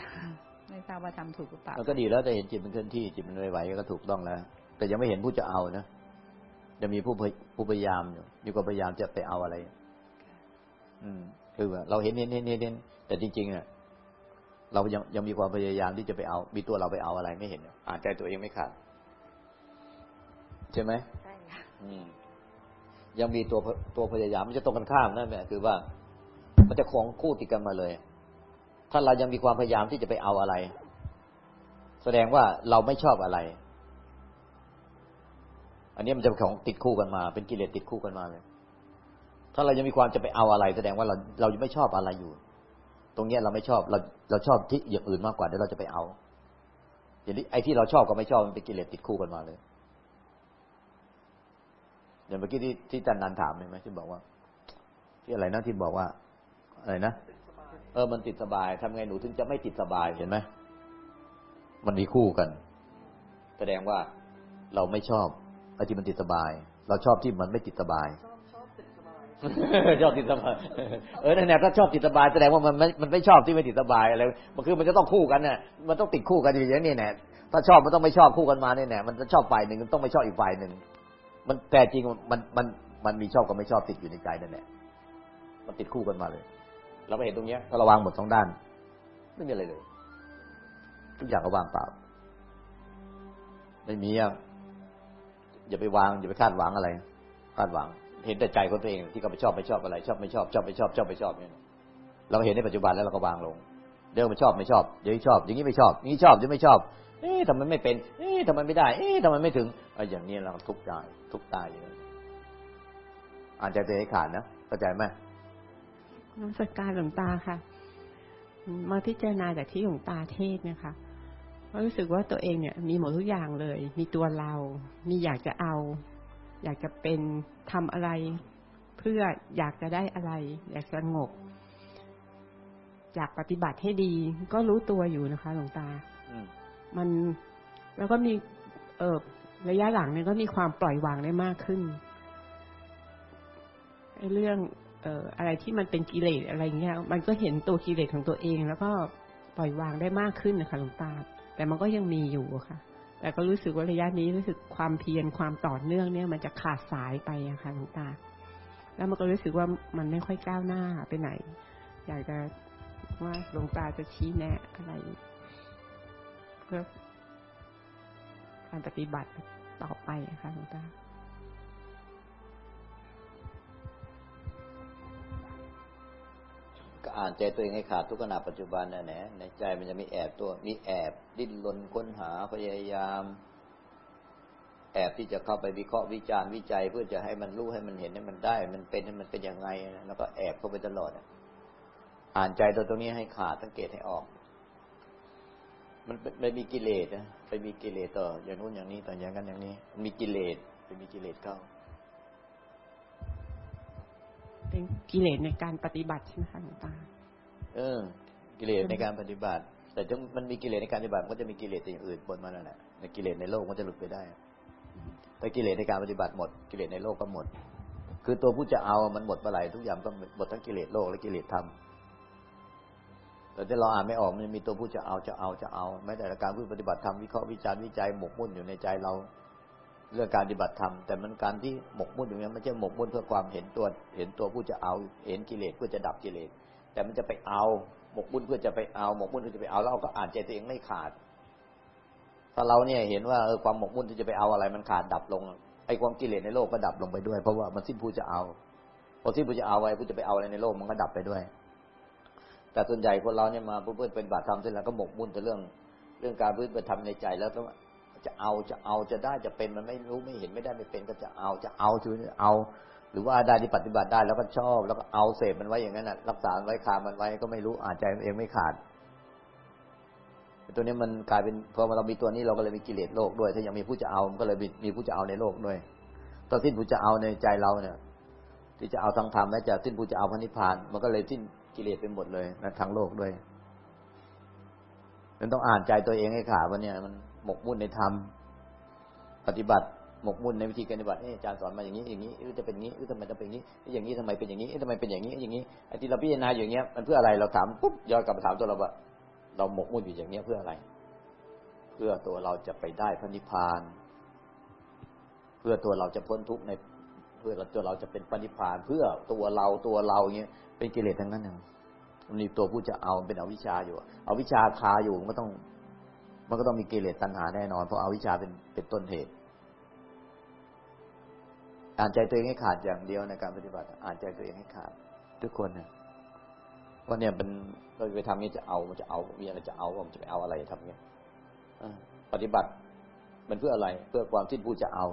ไม่ทราบว่าทำถูกหรือเปล่ามันก็ดีแล้วแต่เห็นจิตมันเคลื่อนที่จิตมันไหวๆก็ถูกต้องแล้ว แต่ยังไม่เห็นผู้จะเอานะจะมีผู้ผู้พยายามอยู่อยู่ก็พยายามจะไปเอาอะไร อืม คือว่าเราเห็นเห็นเห็นเห็นแต่จริงๆเนี่ยเรายังยังมีความพยายามที่จะไปเอา มีตัวเราไปเอาอะไรไม่เห็นอ่านใจตัวเองไม่ขาดใช่ไหมใช่ค่ะ ยังมีตัวตัวพยายามมันจะตรงกันข้ามนั่นแหละคือว่า มันจะของคู่ติดกันมาเลย ถ้าเรายังมีความพยายามที่จะไปเอาอะไร แสดงว่าเราไม่ชอบอะไร อันนี้มันจะของติดคู่กันมา เป็นกิเลสติดคู่กันมาเลย ถ้าเรายังมีความจะไปเอาอะไร แสดงว่าเราเรายังไม่ชอบอะไรอยู่ ตรงนี้เราไม่ชอบเราเราชอบที่อย่างอื่นมากกว่าเดี๋ยวเราจะไปเอาอย่างนี้ไอ้ที่เราชอบกับไม่ชอบมันเป็นกิเลสติดคู่กันมาเลย อย่างเมื่อกี้ที่ที่จันนันถามเห็นไหมที่บอกว่า ที่อะไรนะที่บอกว่า อะไรนะเออมันติดสบายทำไงหนูถึงจะไม่ติดสบายเห็นไหมมันมีคู่กัน แสดงว่าเราไม่ชอบไอ้ที่มันติดสบาย เราชอบที่มันไม่ติดสบายชอบติดสบาย เออเนี่ยถ้าชอบติดสบายแสดงว่ามันไม่ มันไม่ชอบที่ไม่ติดสบายอะไร มันคือมันจะต้องคู่กันเนี่ยมันต้องติดคู่กันอย่างนี้เนี่ยถ้าชอบมันต้องไม่ชอบคู่กันมาเนี่ยมันจะชอบฝ่ายหนึ่งมันต้องไม่ชอบอีกฝ่ายหนึ่ง มันแต่จริงมันมันมันมีชอบกับไม่ชอบติดอยู่ในใจนั่นแหละมันติดคู่กันมาเลย เราไปเห็นตรงเนี้ยถ้าราวางหมดสองด้านไม่มีอะไรเลยทุกอย่างก็วางเปล่าไม่มีอะอย่าไปวางอย่าไปคาดหวังอะไรคาดหวัง เห็นแต่ใจของตัวเองที่เขาไปชอบไม่ชอบอะไร ชอบไม่ชอบชอบไม่ชอบชอบไม่ชอบเนี่ยเราเห็นในปัจจุบันแล้วเราก็วางลงเดี๋ยวมันชอบไม่ชอบเดี๋ยวชอบ อย่างนี้ไม่ชอบอย่างนี้ชอบเดี๋ยวไม่ชอบ เอ๊ะทำไมไม่เป็น เอ๊ะทำไมไม่ได้ เอ๊ะทำไมไม่ถึงไอ้อย่างนี้เราทุกข์ใจทุกข์ตายอย่างนี้อ่านใจตัวเองขาดนะเข้าใจไหมนักสการหลวงตาค่ะ มาพิจารณาจากที่หลวงตาเทศนะคะก็รู้สึกว่าตัวเองเนี่ย มีหมดทุกอย่างเลย มีตัวเรา มีอยากจะเอา อยากจะเป็นทำอะไร เพื่ออยากจะได้อะไร อยากสงบอยากปฏิบัติให้ดี ก็รู้ตัวอยู่นะคะ หลวงตา มันแล้วก็มีเออระยะหลังเนี่ยก็มีความปล่อยวางได้มากขึ้นไอ้เรื่อง เอ่ออะไรที่มันเป็นกิเลสอะไรเงี้ย มันก็เห็นตัวกิเลสของตัวเอง แล้วก็ปล่อยวางได้มากขึ้นนะคะหลวงตา แต่มันก็ยังมีอยู่ค่ะ แต่ก็รู้สึกว่าระยะนี้รู้สึกความเพียรความต่อเนื่องเนี่ย มันจะขาดสายไปอะค่ะหลวงตา แล้วมันก็รู้สึกว่ามันไม่ค่อยก้าวหน้าไปไหน อยากจะว่าหลวงตาจะชี้แนะอะไร พื่อการปฏิบัติต่อไปนะคะหลวงตาก็อ่านใจตัวเองให้ขาดทุกขณะปัจจุบันน่ะนะในใจมันจะมีแอบตัวมีแอบดิ้นรนค้นหาพยายาม แอบที่จะเข้าไปวิเคราะห์วิจารณ์วิจัย เพื่อจะให้มันรู้ให้มันเห็นให้มันได้ มันเป็นให้มันเป็นยังไงแล้วก็แอบเข้าไปตลอดอ่านใจตัวตรงนี้ให้ขาดสังเกตให้ออก มันไปมีกิเลสนะไปมีกิเลสต่อ อย่างนู้นอย่างนี้ต่ออย่างนั้นอย่างนี้ มีกิเลสไปมีกิเลสเข้า เป็นกิเลสในการปฏิบัติใช่ไหมคะหลวงตาเออ กิเลสในการปฏิบัติ แต่จงมันมีกิเลสในการปฏิบัติมันก็จะมีกิเลสอย่างอื่นบนมานั่นแหละในกิเลสในโลกมันจะหลุดไปได้แต่กิเลสในการปฏิบัติหมด กิเลสในโลกก็หมด คือตัวผู้จะเอามันหมดเมื่อไหร่ทุกอย่างก็หมดทั้งกิเลสโลกและกิเลสธรรม แต่ที่เราอ่านไม่ออกมันมีตัวผู้จะเอาจะเอาจะเอาแม้แต่การพูดปฏิบัติธรรมวิเคราะห์วิจารณ์วิจัยหมกมุ่นอยู่ในใจเราเรื่องการปฏิบัติธรรมแต่มันการที่หมกมุ่นอย่างนี้ไม่ใช่หมกมุ่นเพื่อความเห็นตัว เห็นตัวผู้จะเอาเห็นกิเลสเพื่อจะดับกิเลสแต่มันจะไปเอาหมกมุ่นเพื่อจะไปเอาหมกมุ่นเพื่อจะไปเอาแล้วเราก็อ่านใจตัวเองไม่ขาด ถ้าเราเนี่ยเห็นว่าเออความหมกมุ่นที่จะไปเอาอะไรมันขาดดับลงไอ้ความกิเลสในโลกก็ดับลงไปด้วย เพราะว่ามันสิ้นผู้จะเอาพอสิ้นผู้จะเอาไว้ผู้จะไปเอาอะไรในโลกมันก็ดับไปด้วย แต่ส่วนใหญ่คนเราเนี่ยมาเพื่อเป็นบาตรธรรมเสร็จแล้วก็หมกมุ่นแต่เรื่อง เรื่องการพื้นปฏิธรรมในใจแล้วจะเอาจะเอาจะได้จะเป็นมันไม่รู้ไม่เห็นไม่ได้ไม่เป็นก็จะเอาจะเอาคือเอา หรือว่าได้ที่ปฏิบัติได้แล้วก็ชอบ แล้วก็เอาเสพมันไว้อย่างนั้นน่ะรักษาไว้คามันไว้ก็ไม่รู้อาจใจเองไม่ขาดตัวนี้มันกลายเป็นพอเรามีตัวนี้เราก็เลยมีกิเลสโลกด้วย ถ้ายังมีผู้จะเอามันก็เลยมีผู้จะเอาในโลกด้วยตอนสิ้นผู้จะเอาในใจเราเนี่ย ที่จะเอาทางธรรมแม้จะสิ้นผู้จะเอาพระนิพพาน มันก็เลยสิ้น กิเลสไปหมดเลยนะทางโลกด้วยมันต้องอ่านใจตัวเองให้ขาดว่าเนี่ย มันหมกมุ่นในธรรมปฏิบัติหมกมุ่นในวิธีการปฏิบัติอาจารย์สอนมาอย่างนี้อย่างนี้หรือจะเป็นอย่างนี้ทำไมจะเป็นงนี้อย่างนี้ทำไมเป็นอย่างนี้ทำไมเป็นอย่างนี้อย่างนี้ไอ้ที่เราพิจารณาอย่างเงี้ยมันเพื่ออะไรเราถามปุ๊บย้อนกลับมาถามตัวเราว่า เราหมกมุ่นอยู่อย่างเงี้ยเพื่ออะไร เพื่อตัวเราจะไปได้พระนิพพาน เพื่อตัวเราจะพ้นทุกข์ใน เพื่อตัวเราจะเป็นพระนิพานเพื่อตัวเราตัวเราเงี้ยเป็นกิเลสทั้งนั้นเองมันมีตัวผู้จะเอาเป็นอวิชชาอยู่เอาวิชาคาอยู่มันก็ต้อง มันก็ต้องมีกิเลสตัณหาแน่นอนเพราะเอาวิชาเป็นเป็นต้นเหตุอ่านใจตัวเองให้ขาดอย่างเดียวในการปฏิบัติ อ่านใจตัวเองให้ขาด ทุกคนเนี่ยเพราเนี่ยเป็นเราไปทำนี้จะเอามันจะเอามีอะไรจะเอามันจะไปเอาอะไรทำเงี้ยปฏิบัติมันเพื่ออะไร เพื่อความสิ้นผู้จะเอา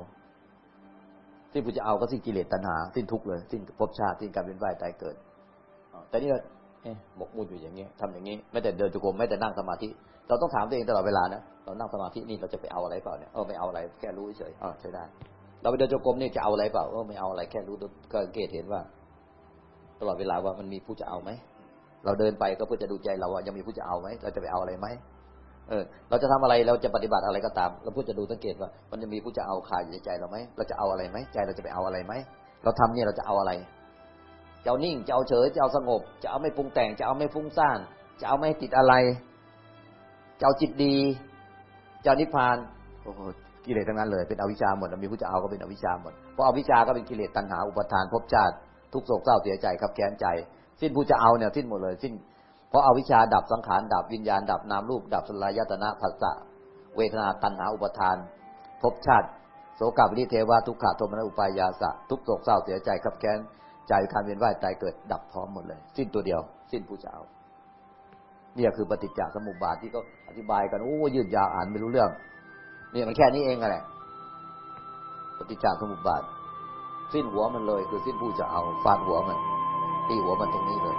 สิ้นผู้จะเอาก็สิ้นกิเลสตัณหา สิ้นทุกข์เลย สิ้นภพชาติสิ้นการเป็นว่ายตายเกิดแต่นี่เราหมกมุ่นอยู่อย่างนี้ทำอย่างนี้ไม่แต่เดินจุกรมไม่แต่นั่งสมาธิ เราต้องถามตัวเองตลอดเวลานะเรานั่งสมาธินี่เราจะไปเอาอะไรเปล่าเนี่ยเออไม่เอาอะไรแค่รู้เฉยอ๋อใช่ได้ เราไปเดินจงกรมนี่จะเอาอะไรเปล่าก็ไม่เอาอะไรแค่รู้ก็เกตเห็นว่า ตลอดเวลาว่ามันมีผู้จะเอาไหมเราเดินไปก็เพื่อจะดูใจเราว่ายังมีผู้จะเอาไหมเราจะไปเอาอะไรไหม เออเราจะทำอะไรเราจะปฏิบัติอะไรก็ตาม เราพูดจะดูสังเกตว่า มันจะมีผู้จะเอาคาอยู่ในใจเราไหมเราจะเอาอะไรไหมใจเราจะไปเอาอะไรไหมเราทำเนี่ยเราจะเอาอะไรจะเอานิ่งจะเอาเฉยจะเอาสงบ จะเอาไม่ปรุงแต่ง จะเอาไม่ฟุ้งซ่านจะเอาไม่ติดอะไร จะเอาจิตดีจะอนิพพานโอ้กิเลสทั้งนั้นเลยเป็นอวิชชาหมดมีผู้จะเอาก็เป็นอวิชชาหมดเพราะอวิชชาก็เป็นกิเลสตัณหาอุปทานภพชาติทุกโศกเศร้าเสียใจครับแค้นใจ สิ้นผู้จะเอาเนี่ยสิ้นหมดเลย สิ้น เพราะอาวิชชาดับสังขารดับวิญญาณดับนามรูป ดับสลายตนะภัสสะเวทนาตัณหาอุปทานภพชาติโสกาวิเทวาทุกขะโทมนัอุปายาสะทุกโศกเศร้าเสียใจครับแค้นใจการเวียนว่ายตายเกิดดับพร้อมหมดเลย สิ้นตัวเดียว สิ้นผู้เจะเอาเนี่ยคือปฏิจจสมุปบาทที่เขาอธิบายกันโอ้ยืดยาวอ่านไม่รู้เรื่องเนี่ยมันแค่นี้เองแหละปฏิจจสมุปบาท สิ้นหัวมันเลย คือสิ้นผู้จะเอาฟาดหัวมันตีหัวมันตรงนี้เลย